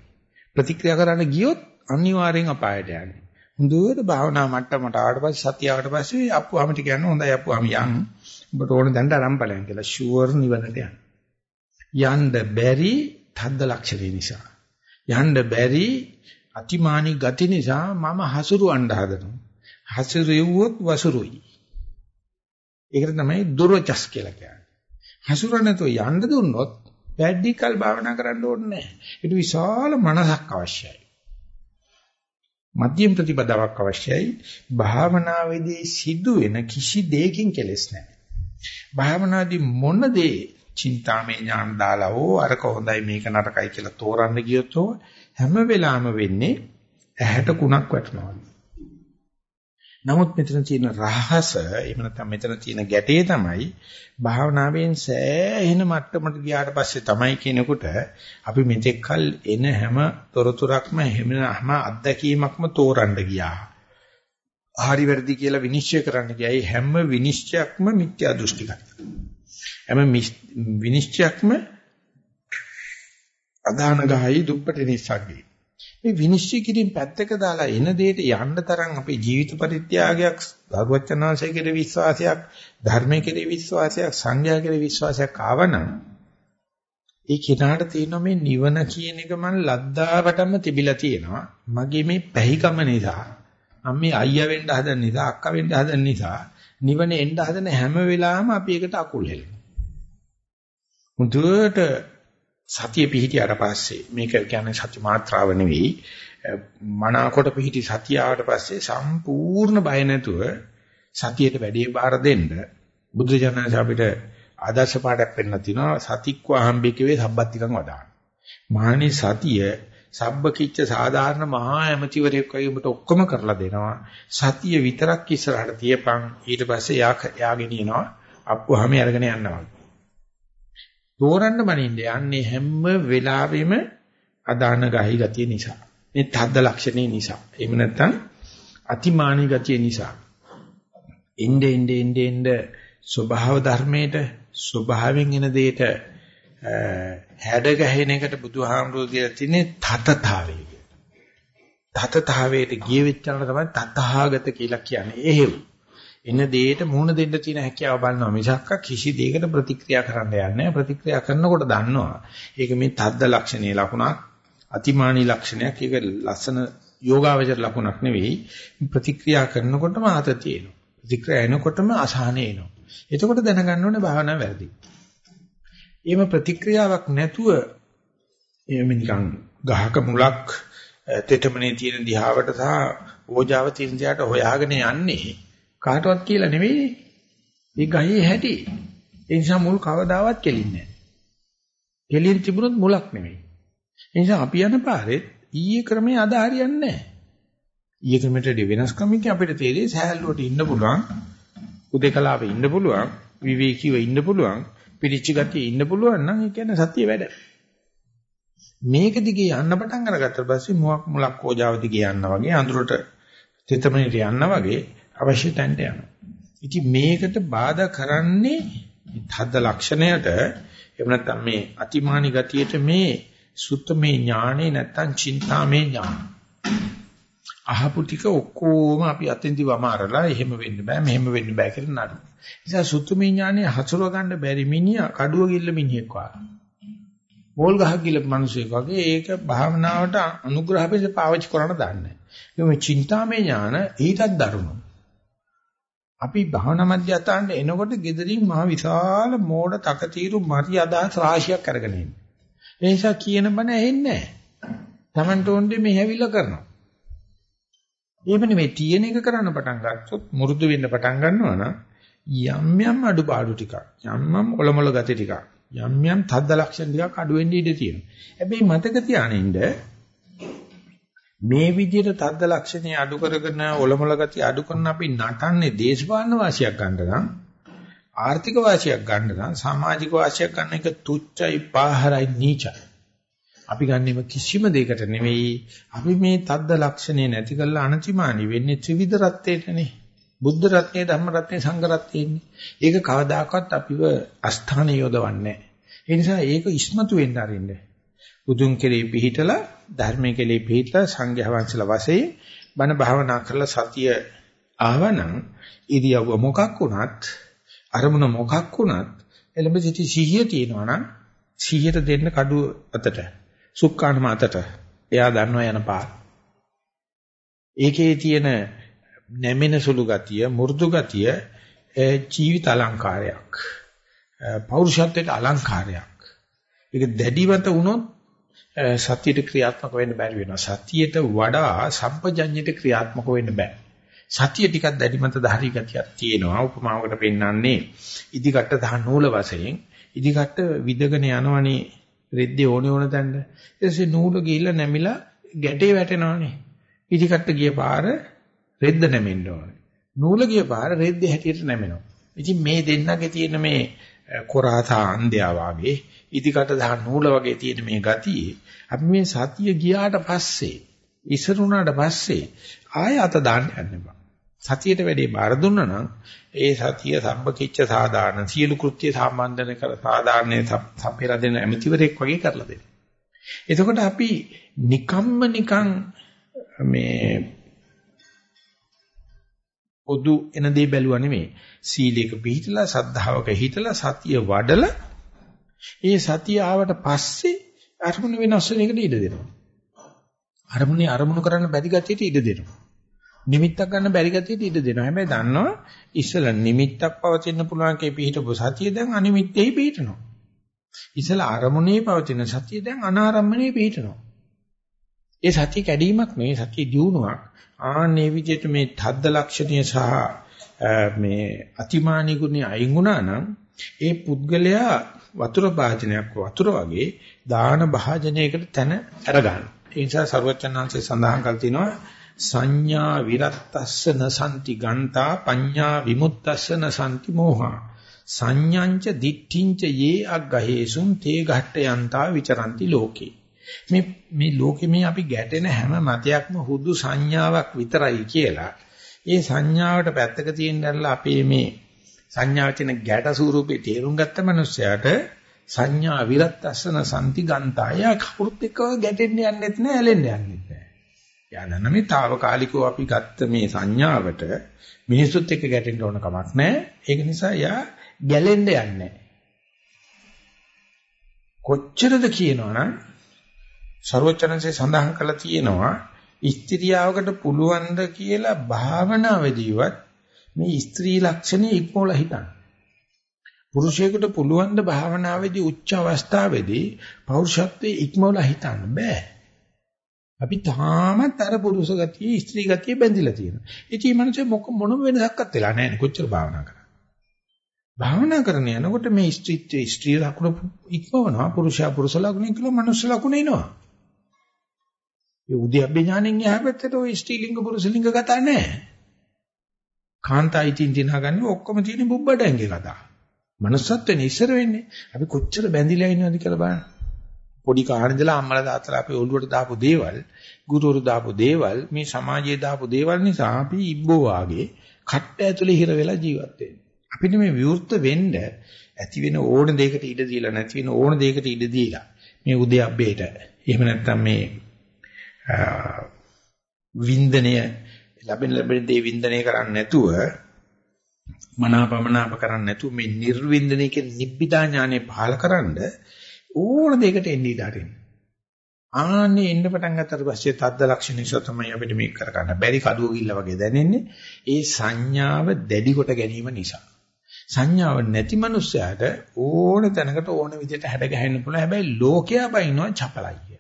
[SPEAKER 1] ප්‍රතික්‍රියා කරන්න ගියොත් අනිවාර්යෙන් අපායට යන්නේ. හොඳට භාවනා මට්ටමට ආවට පස්සේ සතිය ආවට පස්සේ අප්පුවාමිට කියන්න හොඳයි අප්පුවාම යන්. ඔබට ඕන දැනට ආරම්භ බලයන් කියලා ෂුවර් නිවනට යන්න. යන්න බැරි තද්ද ලක්ෂණය නිසා. යන්න බැරි අතිමානී ගති නිසා මම හසුරු අඬ හදනවා. හසුරුවුවොත් වසුරුයි. ඒකට තමයි දුර්වචස් කියලා කියන්නේ. හසුර නැතුව යන්න දුන්නොත් වැඩි කල් භාවනා කරන්න ඕනේ නැහැ. ඒක විශාල මනසක් අවශ්‍යයි. මධ්‍යම ප්‍රතිපදාවක් අවශ්‍යයි. භාවනාවේදී සිදුවෙන කිසි දෙයකින් කෙලස් නැහැ. භාවනාදී මොන දේ චින්තාමය ඥාන දාලා ඕ අරක හොඳයි මේක නරකයි කියලා තෝරන්න ගියොත් හැම වෙලාවෙම වෙන්නේ ඇහැට කුණක් වැටෙනවා. නමුත් මෙතන තියෙන රහස එහෙම නැත්නම් මෙතන තියෙන ගැටේ තමයි භාවනාවෙන් සෑහෙන මට්ටමට ගියාට පස්සේ තමයි කෙනෙකුට අපි මෙතෙක් කල් එන හැම තොරතුරක්ම හැම අත්දැකීමක්ම තෝරන්න ගියා. හරි වැරදි කියලා විනිශ්චය කරන්න ගියා. ඒ හැම විනිශ්චයක්ම මිත්‍යා දෘෂ්ටිකයි. හැම විනිශ්චයක්ම අදාන ගහයි දුප්පට නිසග්ගේ. මේ විනිශ්චය කිරීම පැත්තක දාලා එන දෙයට යන්න තරම් අපේ ජීවිත පරිත්‍යාගයක් දරුවචනාංශය කෙරේ විශ්වාසයක් ධර්මයේ කෙරේ විශ්වාසයක් සංඝයා කෙරේ විශ්වාසයක් ආවනම් ඒ කිනාට තියෙන මේ නිවන කියන එක මම ලද්දාවටම තිබිලා තියෙනවා. මගේ මේ පැහිකම නිසා මම මේ අයියා වෙන්න හදන නිසා අක්කා වෙන්න හදන නිසා නිවන එන්න හදන හැම වෙලාවෙම අපි ඒකට අකුල් හෙලනවා මුදුවට සතිය පිහිටියට පස්සේ මේක කියන්නේ සත්‍ය මාත්‍රාව නෙවෙයි මනාකොට පිහිටි සතිය ආවට පස්සේ සම්පූර්ණ බය නැතුව සතියට වැඩේ බාර දෙන්න බුද්ධ ජනක අපිට ආදර්ශ පාඩයක් පෙන්නන තිනවා සතික්වා හම්බෙකවේ සබ්බත්තිකම් වදාන. මානි සතිය සබ්බකිච්ච සාධාරණ මහා ඇමතිවරයෙක් වගේ ඔබට ඔක්කොම කරලා දෙනවා. සතිය විතරක් ඉස්සරහට තියපන් ඊට පස්සේ යා යාගෙන එනවා අප්පුවාම අරගෙන යනවා. තෝරන්න බනින්න යන්නේ හැම වෙලාවෙම අදාන ගහයි ගතිය නිසා. මේ තද්ද ලක්ෂණේ නිසා. එහෙම නැත්නම් අතිමානී ගතිය නිසා. එnde ende ende ende ස්වභාව ධර්මයට ස්වභාවයෙන් එන දෙයට හැඩ ගැහෙන එකට බුදුහාමුදුරුවෝ කියලා තින්නේ තතතාවය. තතතාවයට ගිය වෙච්චාම තමයි තතහාගත කියලා කියන්නේ. එහෙම. එන දෙයට මුහුණ දෙන්න තියෙන හැකියාව බලනවා. මිසක් කිසි දෙයකට ප්‍රතික්‍රියා කරන්න යන්නේ ප්‍රතික්‍රියා කරනකොට දන්නවා. ඒක මේ තද්ද ලක්ෂණයේ ලකුණක් අතිමානී ලක්ෂණයක්. ඒක ලස්සන යෝගාවචර ලකුණක් නෙවෙයි. ප්‍රතික්‍රියා කරනකොටම ආතතිය එනවා ප්‍රතික්‍රියා එනකොටම අසහනෙ එනවා. එතකොට දැනගන්න ඕනේ භාවනාව වැරදි. එහෙම ප්‍රතික්‍රියාවක් නැතුව එහෙම නිකන් ගහක මුලක් තෙතමනේ තියෙන දිහාවට සහ ඕජාව තියෙන දිහාට හොයාගෙන යන්නේ කාටවත් කියලා නෙවෙයි මේ ගහේ හැටි. ඒ නිසා මුල් කවදාවත් කෙලින්නේ නැහැ. කෙලින් තිබුණොත් මුලක් නෙවෙයි. ඒ නිසා අපි යන පාරේ ඊයේ ක්‍රමයේ අද හරියන්නේ නැහැ. ඊයේ ක්‍රමයට වෙනස් ක්‍රමයක අපිට තේරෙයි සහැල්ලුවට ඉන්න පුළුවන්. උදේකලාවේ ඉන්න පුළුවන්. විවේකීව ඉන්න පුළුවන්. පිරිච්ච ගතිය ඉන්න පුළුවන් නම් ඒ කියන්නේ සත්‍ය වැඩ. මේක දිගේ යන්න පටන් අරගත්ත පස්සේ මුවක් මුලක් ඕජාව දිගේ යනවා වගේ අඳුරට තෙතමනට යනවා වගේ අවශ්‍ය තැනට යනවා. ඉතින් මේකට බාධා කරන්නේ හද්ද ලක්ෂණයට එහෙම නැත්නම් මේ අතිමානි ගතියට මේ සුත්තමේ ඥානේ නැත්නම් චින්තාමේ ඥාන. අහපු ටික ඔක්කොම අපි අතෙන්දි වමාරලා එහෙම වෙන්න බෑ මෙහෙම වෙන්න බෑ කියලා නඩු. නිසා සුත්තමේ ඥානේ හසුරව ගන්න බැරි මිනිහා කඩුව ගිල්ල මිනිහෙක් වගේ. මෝල් ගහක් ගිල මිනිසෙක් වගේ ඒක භාවනාවට අනුග්‍රහ පිට පාවිච්චි කරන්න දන්නේ. මේ චින්තාමේ ඥාන ඊටත් දරුණු. අපි භාවනා මධ්‍යස්ථානට එනකොට gederin මහ විශාල මෝඩ තකතිරු මරි අදහස් රාශියක් අරගෙන ඉන්නේ. ඒ නිසා කියන බණ ඇහෙන්නේ නැහැ. Tamanට ඕනේ මේ හැවිල්ල කරනවා. එහෙම නෙමෙයි තියෙන එක කරන්න පටන් ගත්තොත් මුරුදු වෙන්න පටන් ගන්නවා නම් යම් යම් අඩුපාඩු ටිකක් යම් යම් ඔලොමල ගති ටිකක් යම් යම් තද්ද ලක්ෂණ ටිකක් අඩු වෙන්න ඉඩ තියෙනවා. හැබැයි මතක තියානින්න මේ විදිහට තද්ද ලක්ෂණේ අඩු කරගෙන ඔලොමල ගතිය අඩු කරන අපි නටන්නේ දේශපාලන වාසියක් ගන්න නම් ආර්ථික වාසියක් ගන්න නම් සමාජික වාසියක් ගන්න එක තුච්චයි පාහරයි නීචයි. අපි ගන්නෙම කිසිම දෙයකට නෙවෙයි අපි මේ තද්ද ලක්ෂණේ නැති කරලා අනතිමානි වෙන්නේ ත්‍රිවිධ රත්නයේනේ. බුද්ධ රත්නයේ ධම්ම රත්නයේ සංඝ රත්නයේනේ. ඒක කවදාකවත් අපිව අස්ථාන යොදවන්නේ නැහැ. ඒ නිසා ඒක ඉස්මතු වෙන්න අරින්න. බුදුන් කෙරේ පිහිටලා ධර්මයේ කෙරේ පිහිටලා සංඝයා වහන්සේලා වශයෙන් බණ භාවනා කරලා සතිය ආවනම් ඉරියව්ව මොකක් වුණත් අරමුණ මොකක් වුණත් එළඹ සිටි සිහිය තියෙනවා නම් සිහියට දෙන්න කඩුව අතට සුක්කානම අතට එයා දන්නවා යන පාර. ඒකේ තියෙන නැමෙන සුළු ගතිය, මෘදු ගතිය ජීවිත අලංකාරයක්. පෞරුෂත්වයට අලංකාරයක්. ඒක දැඩිවත වුණොත් සතියට ක්‍රියාත්මක වෙන්න බැරි වෙනවා. සතියට වඩා සම්පජඤ්ඤයට ක්‍රියාත්මක වෙන්න බෑ. සතිය ටිකක් දැඩිමත ධාරී ගතියක් තියෙනවා. උපමාවකට පෙන්නන්නේ ඉදිකට දහ නූල වශයෙන් ඉදිකට විදගෙන යනවනේ රෙද්දේ ඕනේ ඕන තැනට. ඊට පස්සේ නූල ගිහිල්ලා නැමිලා ගැටේ වැටෙනවනේ. ඉදිකට ගිය පාර රෙද්ද නැමෙන්න ඕනේ. නූල ගිය පාර රෙද්දේ හැටියට නැමෙනවා. ඉතින් මේ දෙන්නගේ තියෙන මේ කොරාසා අන්ධයා වාගේ ඉදිකට දහ නූල වගේ තියෙන මේ ගතියේ අපි මේ සතිය ගියාට පස්සේ ඉසරුණාට පස්සේ ආය අත දාන්න යන්න බෑ. සතියට වැඩි බාර දුන්නා නම් ඒ සතිය සම්බකිච්ච සාධාරණ සියලු කෘත්‍ය සම්බන්ධන කර සාධාරණේ සම්පේර දෙන ඇමතිවරයෙක් වගේ කරලා දෙනවා. එතකොට අපි නිකම්ම නිකං මේ පොදු එන දේ බැලුවා නෙමෙයි. සීලයක පිළිහිටලා සද්ධාවක හිටලා සතිය වඩලා ඒ සතිය ආවට පස්සේ අරමුණ වෙනස් වෙන එකට ඉඩ දෙනවා. අරමුණේ අරමුණු කරන්න බැරි ගැටියට ඉඩ දෙනවා. නිමිත්තක් ගන්න බැරි ගැතියට ඉඩ දෙනවා. හැබැයි දන්නවා ඉස්සලා නිමිත්තක් පවතින්න පුළුවන් කේ පිහිටපු සතිය දැන් අනිමිත්තෙහි පිහිටනවා. ඉස්සලා අරමුණේ පවතින සතිය දැන් අනාරම්මනේ පිහිටනවා. ඒ සතිය කැඩීමක් නෙවෙයි සතිය දියුණුවක්. ආන්නේ විදිහට මේ තද්ද ලක්ෂණය සහ මේ අතිමානී ගුණය අයින් වුණා නම් ඒ පුද්ගලයා වතුර භාජනයක් වතුර වගේ දාන භාජනයකට තැන අරගන්න. ඒ නිසා සර්වචන්නාංශය සඳහන් කර තිනවා සංඥා විරත්තස්ස නසන්ති ගන්තා පඤ්ඤා විමුක්තස්ස නසන්ති මෝහා සංඥංච දිට්ඨිංච යේ අග්ගහේසුම් තේ ඝට්ටයන්තා විචරಂತಿ ලෝකේ මේ මේ ලෝකෙ මේ අපි ගැටෙන හැම මතයක්ම හුදු සංඥාවක් විතරයි කියලා මේ සංඥාවට පැත්තක තියෙන දැල්ලා අපේ මේ සංඥාචින ගැට ස්වරූපේ තේරුම් ගත්ත මනුස්සයාට සංඥා විරත්තස්සන සම්ති ගන්තාය කවුරුත් එක්ක ගැටෙන්න යන්නෙත් නෑ ඇලෙන්න යන්නෙත් නෑ. යානන මේ తాවකාලිකව අපි ගත්ත මේ සංඥාවට මිනිසුත් එක්ක ගැටෙන්න ඕන කමක් නෑ. ඒක නිසා යා ගැලෙන්න යන්නේ කොච්චරද කියනවනම් ਸਰවචනන්සේ සඳහන් කළා තියෙනවා ස්ත්‍රියාවකට පුළුවන් ද කියලා භාවනාවේදීවත් මේ ස්ත්‍රී ලක්ෂණ ඉක්මවලා හිතන්න. පුරුෂයෙකුට පුළුවන් ද භාවනාවේදී උච්ච අවස්ථාවේදී පෞරුෂත්වයේ ඉක්මවලා හිතන්න බෑ. අපි තාමත් අර පුරුෂ ගතිය, ස්ත්‍රී ගතිය බැඳිලා තියෙනවා. ඉතින් මේ මනසේ මොක මොනම වෙනසක්වත් වෙලා නැහැ නේ කොච්චර භාවනා කරා. භාවනා කරන යනකොට මේ ස්ත්‍රීත්වයේ ස්ත්‍රී ලක්ෂණ ඉක්මවනවා, පුරුෂයා පුරුෂ ලක්ෂණ කියලා මනුස්ස ලක්ෂණ එනවා. ඒ උද්‍යප්පේ ඥාණයෙන් එහා පැත්තට ওই ස්ත්‍රීලිංග පුරුෂලිංග කතා නැහැ. කාන්තායිතින් දිනාගන්නේ ඔක්කොම තියෙන බුබ්බඩැංගේ කතා. මනුස්සත්වෙනේ ඉස්සර වෙන්නේ. අපි කොච්චර බැඳිලා ඉන්නවද කියලා බලන්න. පොඩි කාහන ඉඳලා අම්මලා තාත්තලා අපේ ඔළුවට දාපු දේවල්, ගුරුවරු දාපු දේවල්, මේ සමාජයේ දාපු දේවල් නිසා අපි ඉබ්බෝ වාගේ කට්ට ඇතුලේ හිර වෙලා ජීවත් වෙන්නේ. අපිට මේ විවෘත වෙන්න ඇති වෙන ඕන දෙයකට ඉඩ දීලා නැති වෙන ඕන දෙයකට ඉඩ දීලා මේ උදේ අබ්බේට එහෙම නැත්නම් මේ වින්දනය ලැබෙන ලැබෙන දේ වින්දනය කරන්නේ නැතුව මනාපමනාප කරන්නේ නැතුව මේ නිර්වින්දනයේ නිබ්බිදා ඥානෙ පහල කරන්නේ ඕන දෙයකට එන්න ඉඩ හරින්න. ආන්නේ එන්න පටන් ගත්තට පස්සේ තද්ද ලක්ෂණ නිසා තමයි අපිට මේක කරගන්න බැරි කඩුව කිල්ල වගේ දැනෙන්නේ. ඒ සංඥාව දැඩි කොට ගැනීම නිසා. සංඥාව නැති මනුස්සයාට ඕන තැනකට ඕන විදිහට හැඩ ගැහෙන්න පුළුවන්. හැබැයි ලෝකයා බයිනවා චපලයි කිය.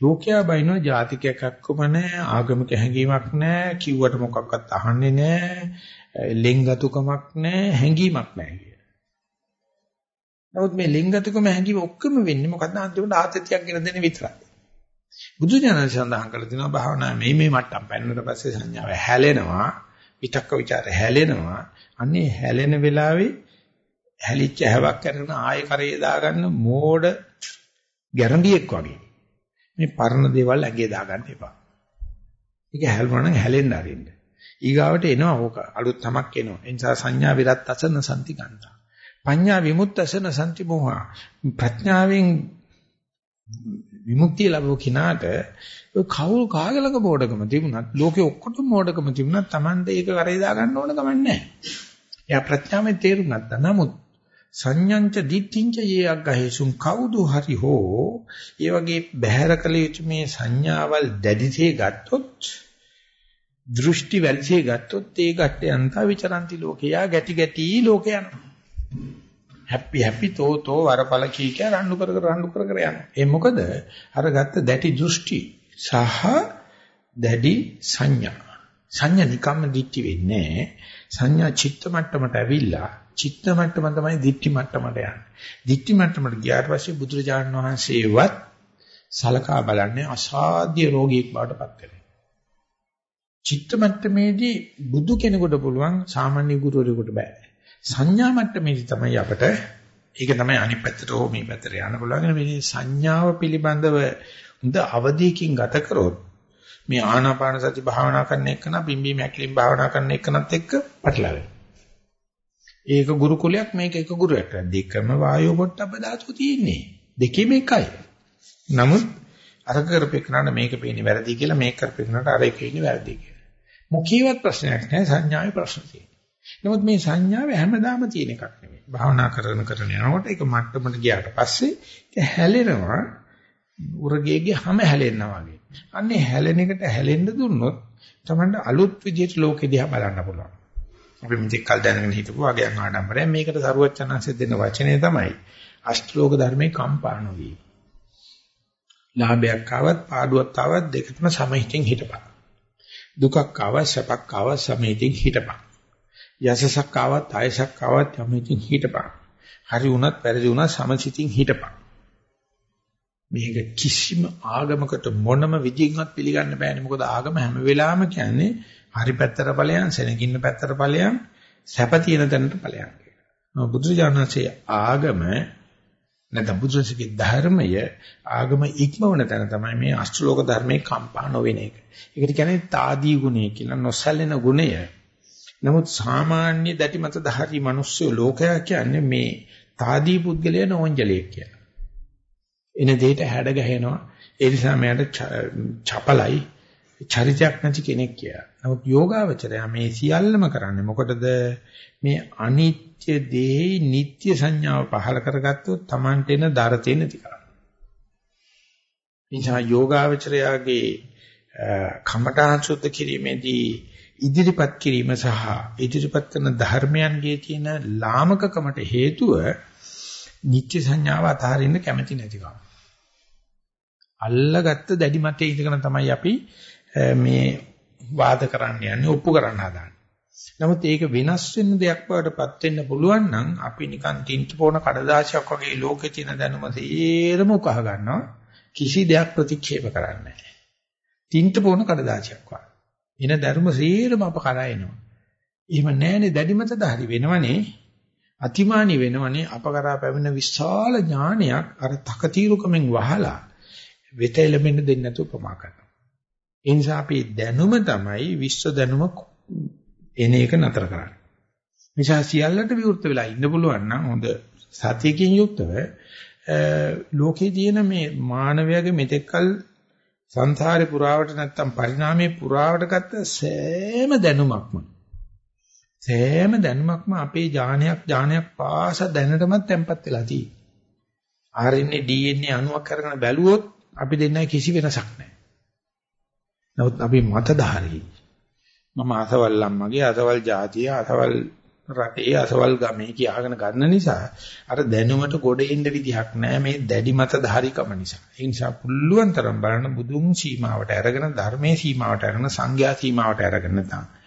[SPEAKER 1] ලෝකයා බයිනවා ජාතිකයක් එක්කම නැහැ, ආගමික හැඟීමක් නැහැ, කිව්වට මොකක්වත් අහන්නේ නැහැ, ලෙන්ගතුකමක් නැහැ, හැඟීමක් නැහැ. නමුත් මේ ලිංගතුකම හැංගීම ඔක්කොම වෙන්නේ මොකද්ද අන්තිමට ආතතියක් ගෙන දෙන විතරයි. බුදු දහම සඳහන් කරලා තිනවා භාවනා මේ මේ මට්ටම් පැන්නට පස්සේ සංඥාව හැලෙනවා, විතක්ක ਵਿਚාර හැලෙනවා. අන්නේ හැලෙන වෙලාවේ හැලිච්ච හැවක් කරන ආයෙ කරේ දාගන්න මෝඩ ගැරන්ඩියෙක් වගේ. මේ පරණ දේවල් ඇගේ දාගන්න එපා. ඒක හැල්වන නම් හැලෙන්න අරින්න. ඊගාවට එනවා ඕක අලුත් තමක් එනවා. ඒ නිසා සංඥා විරත් අසන සම්ති ගන්නවා. පඤ්ඤා විමුක්තසන සම්ති මොහ ප්‍රඥාවෙන් විමුක්තිය ලැබුව කිනාට ඔය කවුරු කාගලක මෝඩකම තිබුණත් ලෝකේ ඔක්කොටම මෝඩකම තිබුණත් Tamande ඒක කරේ දා ගන්න ඕන කමක් නැහැ. එයා ප්‍රඥාවෙන් තේරුම් ගත්තා. නමුත් සංඥංච දිට්ඨිංච යේයග්ගහේසුම් කවුදු හරි හෝ ඒ වගේ බහැර කළ යුතු මේ සංඥාවල් දැඩිසේ ගත්තොත් දෘෂ්ටි වැල්සේ ගත්තොත් ඒ ගැටේ අන්තා විචරಂತಿ ලෝකයා ගැටි ගැටි ලෝකේ යනවා. හැපි හැපි තෝ තෝ වරපල කී කිය රණ්ඩු කර කර රණ්ඩු කර කර යනවා. ඒ මොකද අර ගත්ත දැටි දෘෂ්ටි සහ දැඩි සංඥා. සංඥා නිකම්ම දික්ටි වෙන්නේ සංඥා චිත්ත මට්ටමට ඇවිල්ලා චිත්ත මට්ටම තමයි දික්ටි මට්ටමට යන්නේ. දික්ටි මට්ටමට ගියාට පස්සේ බුදුරජාණන් වහන්සේවත් සලකා බලන්නේ අසාධ්‍ය රෝගියෙක් බවට පත් වෙනවා. චිත්ත මට්ටමේදී බුදු කෙනෙකුට පුළුවන් සාමාන්‍ය ගුරුවරයෙකුට බෑ. සංඥා මට්ටමේදී තමයි අපට ඒක තමයි අනිත් පැත්තට හෝ මේ පැත්තට යන්න පුළුවන් මේ සංඥාව පිළිබඳව හොඳ අවධියකින් ගත කරොත් මේ ආනාපාන සති භාවනා කරන එකන බිම්බි මැක්ලින් භාවනා කරන එකනත් එක්ක පටලවෙනවා. ඒක ගුරුකුලයක් මේක එක ගුරුවරයෙක්. දෙකම වායෝ පොට්ටබ්බ ධාතු තියෙන්නේ. දෙකේම එකයි. නමුත් අර කරපේකනට මේක පේන්නේ වැරදි කියලා මේක කරපේකනට අර එක ඉන්නේ වැරදි කියලා. මොකීවත් ප්‍රශ්නයක් නැහැ සංඥාවේ ප්‍රශ්න තියෙනවා. නමුත් මේ සංඥාව හැමදාම තියෙන එකක් නෙමෙයි. භාවනා කරන කරන යනකොට ඒක මට්ටමට ගියාට පස්සේ ඒක හැලෙනවා උරගේගේ හැම හැලෙනවා වගේ. අන්නේ හැලෙන එකට හැලෙන්න දුන්නොත් තමයි අලුත් විදිහට ලෝකෙ දිහා බලන්න පුළුවන්. අපි මෙතෙක් කල් දැනගෙන හිටපු වගේන් ආඩම්බරය මේකට සරුවචනanse දෙන වචනේ තමයි අෂ්ටලෝක ධර්මයේ කම්පා නොවි. ලාභයක් ආවත් පාඩුවක් ආවත් දෙකම සමහිතින් හිටපන්. දුකක් ආවත් සැපක් ආවත් සමහිතින් හිටපන්. යසසක් ආවත් ආයසක් ආවත් සමහිතින් හිටපන්. හරි වුණත් වැරදි වුණත් සමසිතින් හිටපන්. මේක කිසිම ආගමකට මොනම විදිහකින්වත් පිළිගන්න බෑනේ මොකද ආගම හැම වෙලාවෙම කියන්නේ හරි පැත්තට ඵලයන් සෙනගින්න පැත්තට ඵලයන් සැප තියෙන තැනට ඵලයන් කියලා. බුදුරජාණන්සේ ආගම නැත්නම් බුදුරජාණන්සේගේ ධර්මය ආගම ඉක්මවන තැන තමයි මේ අෂ්ටලෝක ධර්මයේ කම්පා නොවෙන එක. ඒකට කියන්නේ తాදී ගුණය කියලා නොසැලෙන ගුණය. නමුත් සාමාන්‍ය දැටි මත දහරි මිනිස්සු ලෝකයා කියන්නේ මේ తాදී පුද්ගලයා නෝන්ජලයක් කියලා. එන දෙයට හැඩ ගැහෙනවා. ඒ නිසා මට චපලයි චරිතයක් නැති කෙනෙක් කියලා. නමුත් යෝගාවචරය මේ සියල්ලම කරන්නේ මොකටද? මේ අනිත්‍ය දෙහි නිට්ටය සංඥාව පහල කරගත්තොත් Tamanට එන දරතේ නැති කරන්න. නිසා යෝගාවචරයාගේ කමඨාන් සුද්ධ කිරීමේදී ඉදිරිපත් කිරීම සහ ඉදිරිපත් කරන ධර්මයන්ගේ තියෙන ලාමකකමට හේතුව නිත්‍ය සංඥාව අතහරින්න කැමති නැතිකම. අල්ලගත්ත දැඩි මතේ ඉඳගෙන තමයි අපි මේ වාද කරන්න යන්නේ ඔප්පු කරන්න හදාන්නේ. නමුත් ඒක වෙනස් වෙන දෙයක් වඩටපත් වෙන්න පුළුවන් නම් අපි නිකන් තින්ත පොන කඩදාසියක් වගේ ලෝකේ තියෙන දැනුම සේරම උකහ ගන්නවා. කිසි දෙයක් ප්‍රතික්ෂේප කරන්නේ නැහැ. තින්ත පොන කඩදාසියක් වගේ. එන ධර්ම සේරම අප කරා එනවා. එහෙම නැහැනේ දැඩි මතද හරි වෙනවනේ අතිමානි වෙනවනේ අප කරා පැමිණ විශාල ඥානයක් අර තකතිරුකමෙන් වහලා වෙත එළඹෙන්න දෙන්නේ නැතුව ප්‍රමා කරනවා. ඒ නිසා අපි දැනුම තමයි විශ්ව දැනුම එන එක නතර කරන්නේ. නිසා සියල්ලට විවෘත වෙලා ඉන්න පුළුවන් නම් හොඳ සතියකින් යුක්තව ලෝකේ තියෙන මේ මානවයාගේ මෙතෙක්කල් සංසාරේ පුරාවට නැත්තම් පරිණාමයේ පුරාවට ගත්ත සෑම දැනුමක්ම සෑම දැනුමක්ම අපේ ඥානයක් ඥානයක් පාස දැනටමත් තැම්පත් වෙලා තියෙනවා. RNA DNA අණුවක් කරගෙන බැලුවොත් අපි දෙන්නයි කිසි වෙනසක් නැහැ. නමුත් අපි මතධාරී. මම අසවල් ළම්මගේ අසවල් ජාතිය අසවල් රටේ අසවල් ගමේ කියාගෙන ගන්න නිසා අර දැනුමට ගොඩ එන්න විදිහක් නැහැ මේ දැඩි මතධාරීකම නිසා. ඒ නිසා පුළුවන් තරම් බලන්න බුදුන් සීමාවට අරගෙන ධර්මයේ සීමාවට අරගෙන සංඝයා සීමාවට අරගෙන තමයි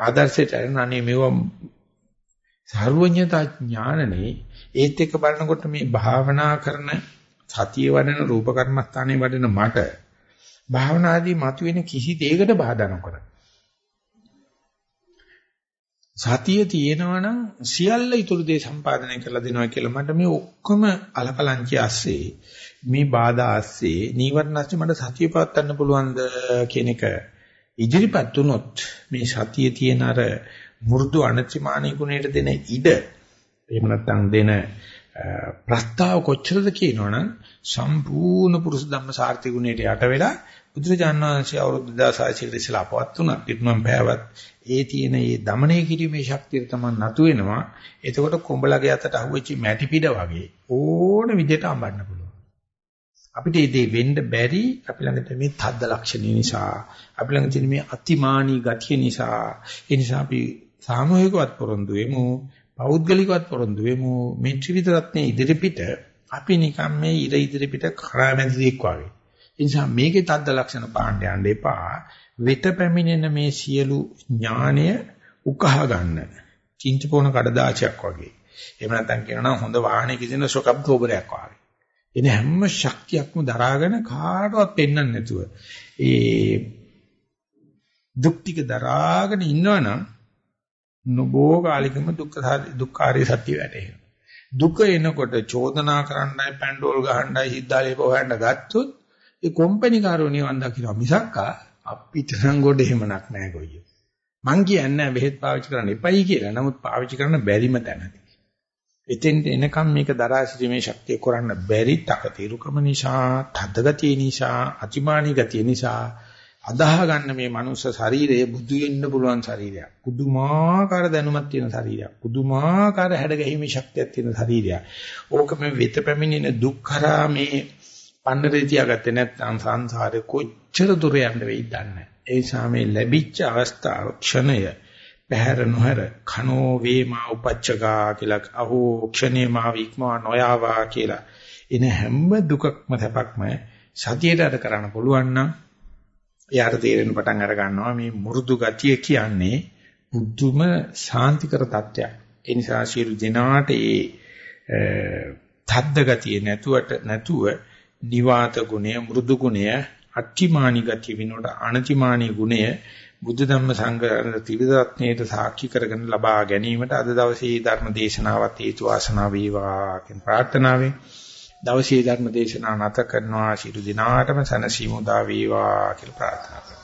[SPEAKER 1] ආදර්ශයට අරගෙන අනේ මේව සර්වඥතා ඥානනේ ඒත් එක්ක බලනකොට මේ භාවනා කරන සතිය වඩන රූප කර්මස්ථානයේ වඩන මට භාවනාදී මතුවෙන කිසි දෙයකට බාධා නොකර. සතිය තියෙනවා නම් සියල්ල ඊතුරු දේ සම්පාදනය කරලා දෙනවා කියලා මට මේ ඔක්කොම අලකලංචි ඇස්සේ මේ බාධා ඇස්සේ නීවරණස්සේ මට සතිය පවත්වන්න පුළුවන්ද කියන එක ඉදිරිපත් වුණොත් මේ සතියේ තියෙන අර මු르දු අනතිමානී ගුණයට දෙන ඉඩ එහෙම නැත්නම් දෙන ප්‍රස්තාව කොච්චරද කියනවනම් සම්පූර්ණ පුරුෂ ධම්ම සාර්ථි ගුණයට යට වෙලා බුදුරජාණන් වහන්සේ අවුරුදු 2600 කට ඉස්සලා අපවත් වුණා පිටුනම් පෑවත් ඒ තියෙන ඒ দমনය කිරීමේ ශක්තිය තමයි නතු වෙනවා. එතකොට කොඹලගේ අතට අහුවෙච්ච මැටි පිට වගේ ඕන විදිහට අඹන්න පුළුවන්. අපිට මේ දේ වෙන්න බැරි අපි ළඟ මේ තද්ද ලක්ෂණ නිසා අපි ළඟ තියෙන මේ අතිමානී ගතිය නිසා ඒ නිසා අපි සාමූහිකවත් පොරොන්දු වෙමු පෞද්ගලිකවත් පොරොන්දු වෙමු. මේ ත්‍රිවිධ රත්නේ ඉදිරිපිට අපි නිකම් මේ ඉර ඉදිරිපිට කරාමැදිරියක් වගේ ඒ නිසා මේකේ තද්ද ලක්ෂණ පාණ්ඩ යන්න එපා. වෙත පැමිණෙන මේ සියලු ඥානය උකහා ගන්න. චින්තපෝන කඩදාසියක් වගේ. එහෙම නැත්නම් කියනවා හොඳ වාහනයක ඉඳන ශොකබ්දෝබරයක් වගේ. එන හැම ශක්තියක්ම දරාගෙන කාටවත් පෙන්වන්න නැතුව ඒ දුක් ටික දරාගෙන ඉන්නවනම් නොබෝ කාලිකම දුක්ඛ දුක්ඛාරිය සත්‍ය වැටහෙනවා. දුක එනකොට චෝදනා කරන්නයි පැන්ඩෝල් ගහන්නයි හිද්දාලේ පොහන්න ගත්තොත් ඒ කම්පැනි කාරෝ නිවන් දකින්න මිසක්කා අපිට නම් ගොඩ එහෙමනක් නැහැ කොයියෝ. මං කියන්නේ බෙහෙත් පාවිච්චි කරන්න එපයි කියලා. නමුත් පාවිච්චි කරන්න බැරිම තැනදී. එතෙන්ට එනකම් මේක දරා සිටීමේ ශක්තිය කරන්න බැරි තකතිරුකම නිසා, තදගතිය නිසා, අතිමානී ගතිය නිසා අදාහ ගන්න මේ මනුස්ස ශරීරය බුදු වෙන්න පුළුවන් ශරීරයක්. පුදුමාකාර දැනුමක් තියෙන ශරීරයක්. පුදුමාකාර හැඩගැහිමේ ශක්තියක් තියෙන ශරීරයක්. ඕක මේ වෙත පැමිණෙන දුක් කරා මේ පන්නරේ තියාගත්තේ නැත්නම් සංසාරේ කොච්චර දුර යන්න වෙයිද දන්නේ ඒ නිසා මේ ලැබිච්ච අවස්ථාව ක්ෂණය පැහැර නොහැර කනෝ වේමා උපච්චකා කියලා අහෝ ක්ෂණේ මා වික්මා නොයාවා කියලා එන හැම දුකක්ම තපක්ම සතියට අර කරන්න පුළුවන් නම් එයාට තේරෙන පටන් අර ගන්නවා මේ මුරුදු ගතිය කියන්නේ බුද්ධුම සාන්තිකර තත්ත්වයක්. ඒ නිසා සියලු දෙනාට ඒ තද්ද ගතිය නැතුවට නැතුව නිවාත ගුණය, මෘදු ගුණය, අට්ඨිමානි ගතිය විනෝඩ අනතිමානි ගුණය බුද්ධ ධම්ම සංඝ ත්‍රිවිධත්නයේට සාක්ෂි කරගෙන ලබා ගැනීමට අද දවසේ ධර්ම දේශනාවත් හේතු වාසනා වේවා කියන ප්‍රාර්ථනාවෙන් දවසේ ධර්ම දේශනාව නැත කරනවා. ශිරු දිනාටම සනසීමු දා වේවා කියලා ප්‍රාර්ථනා කරනවා.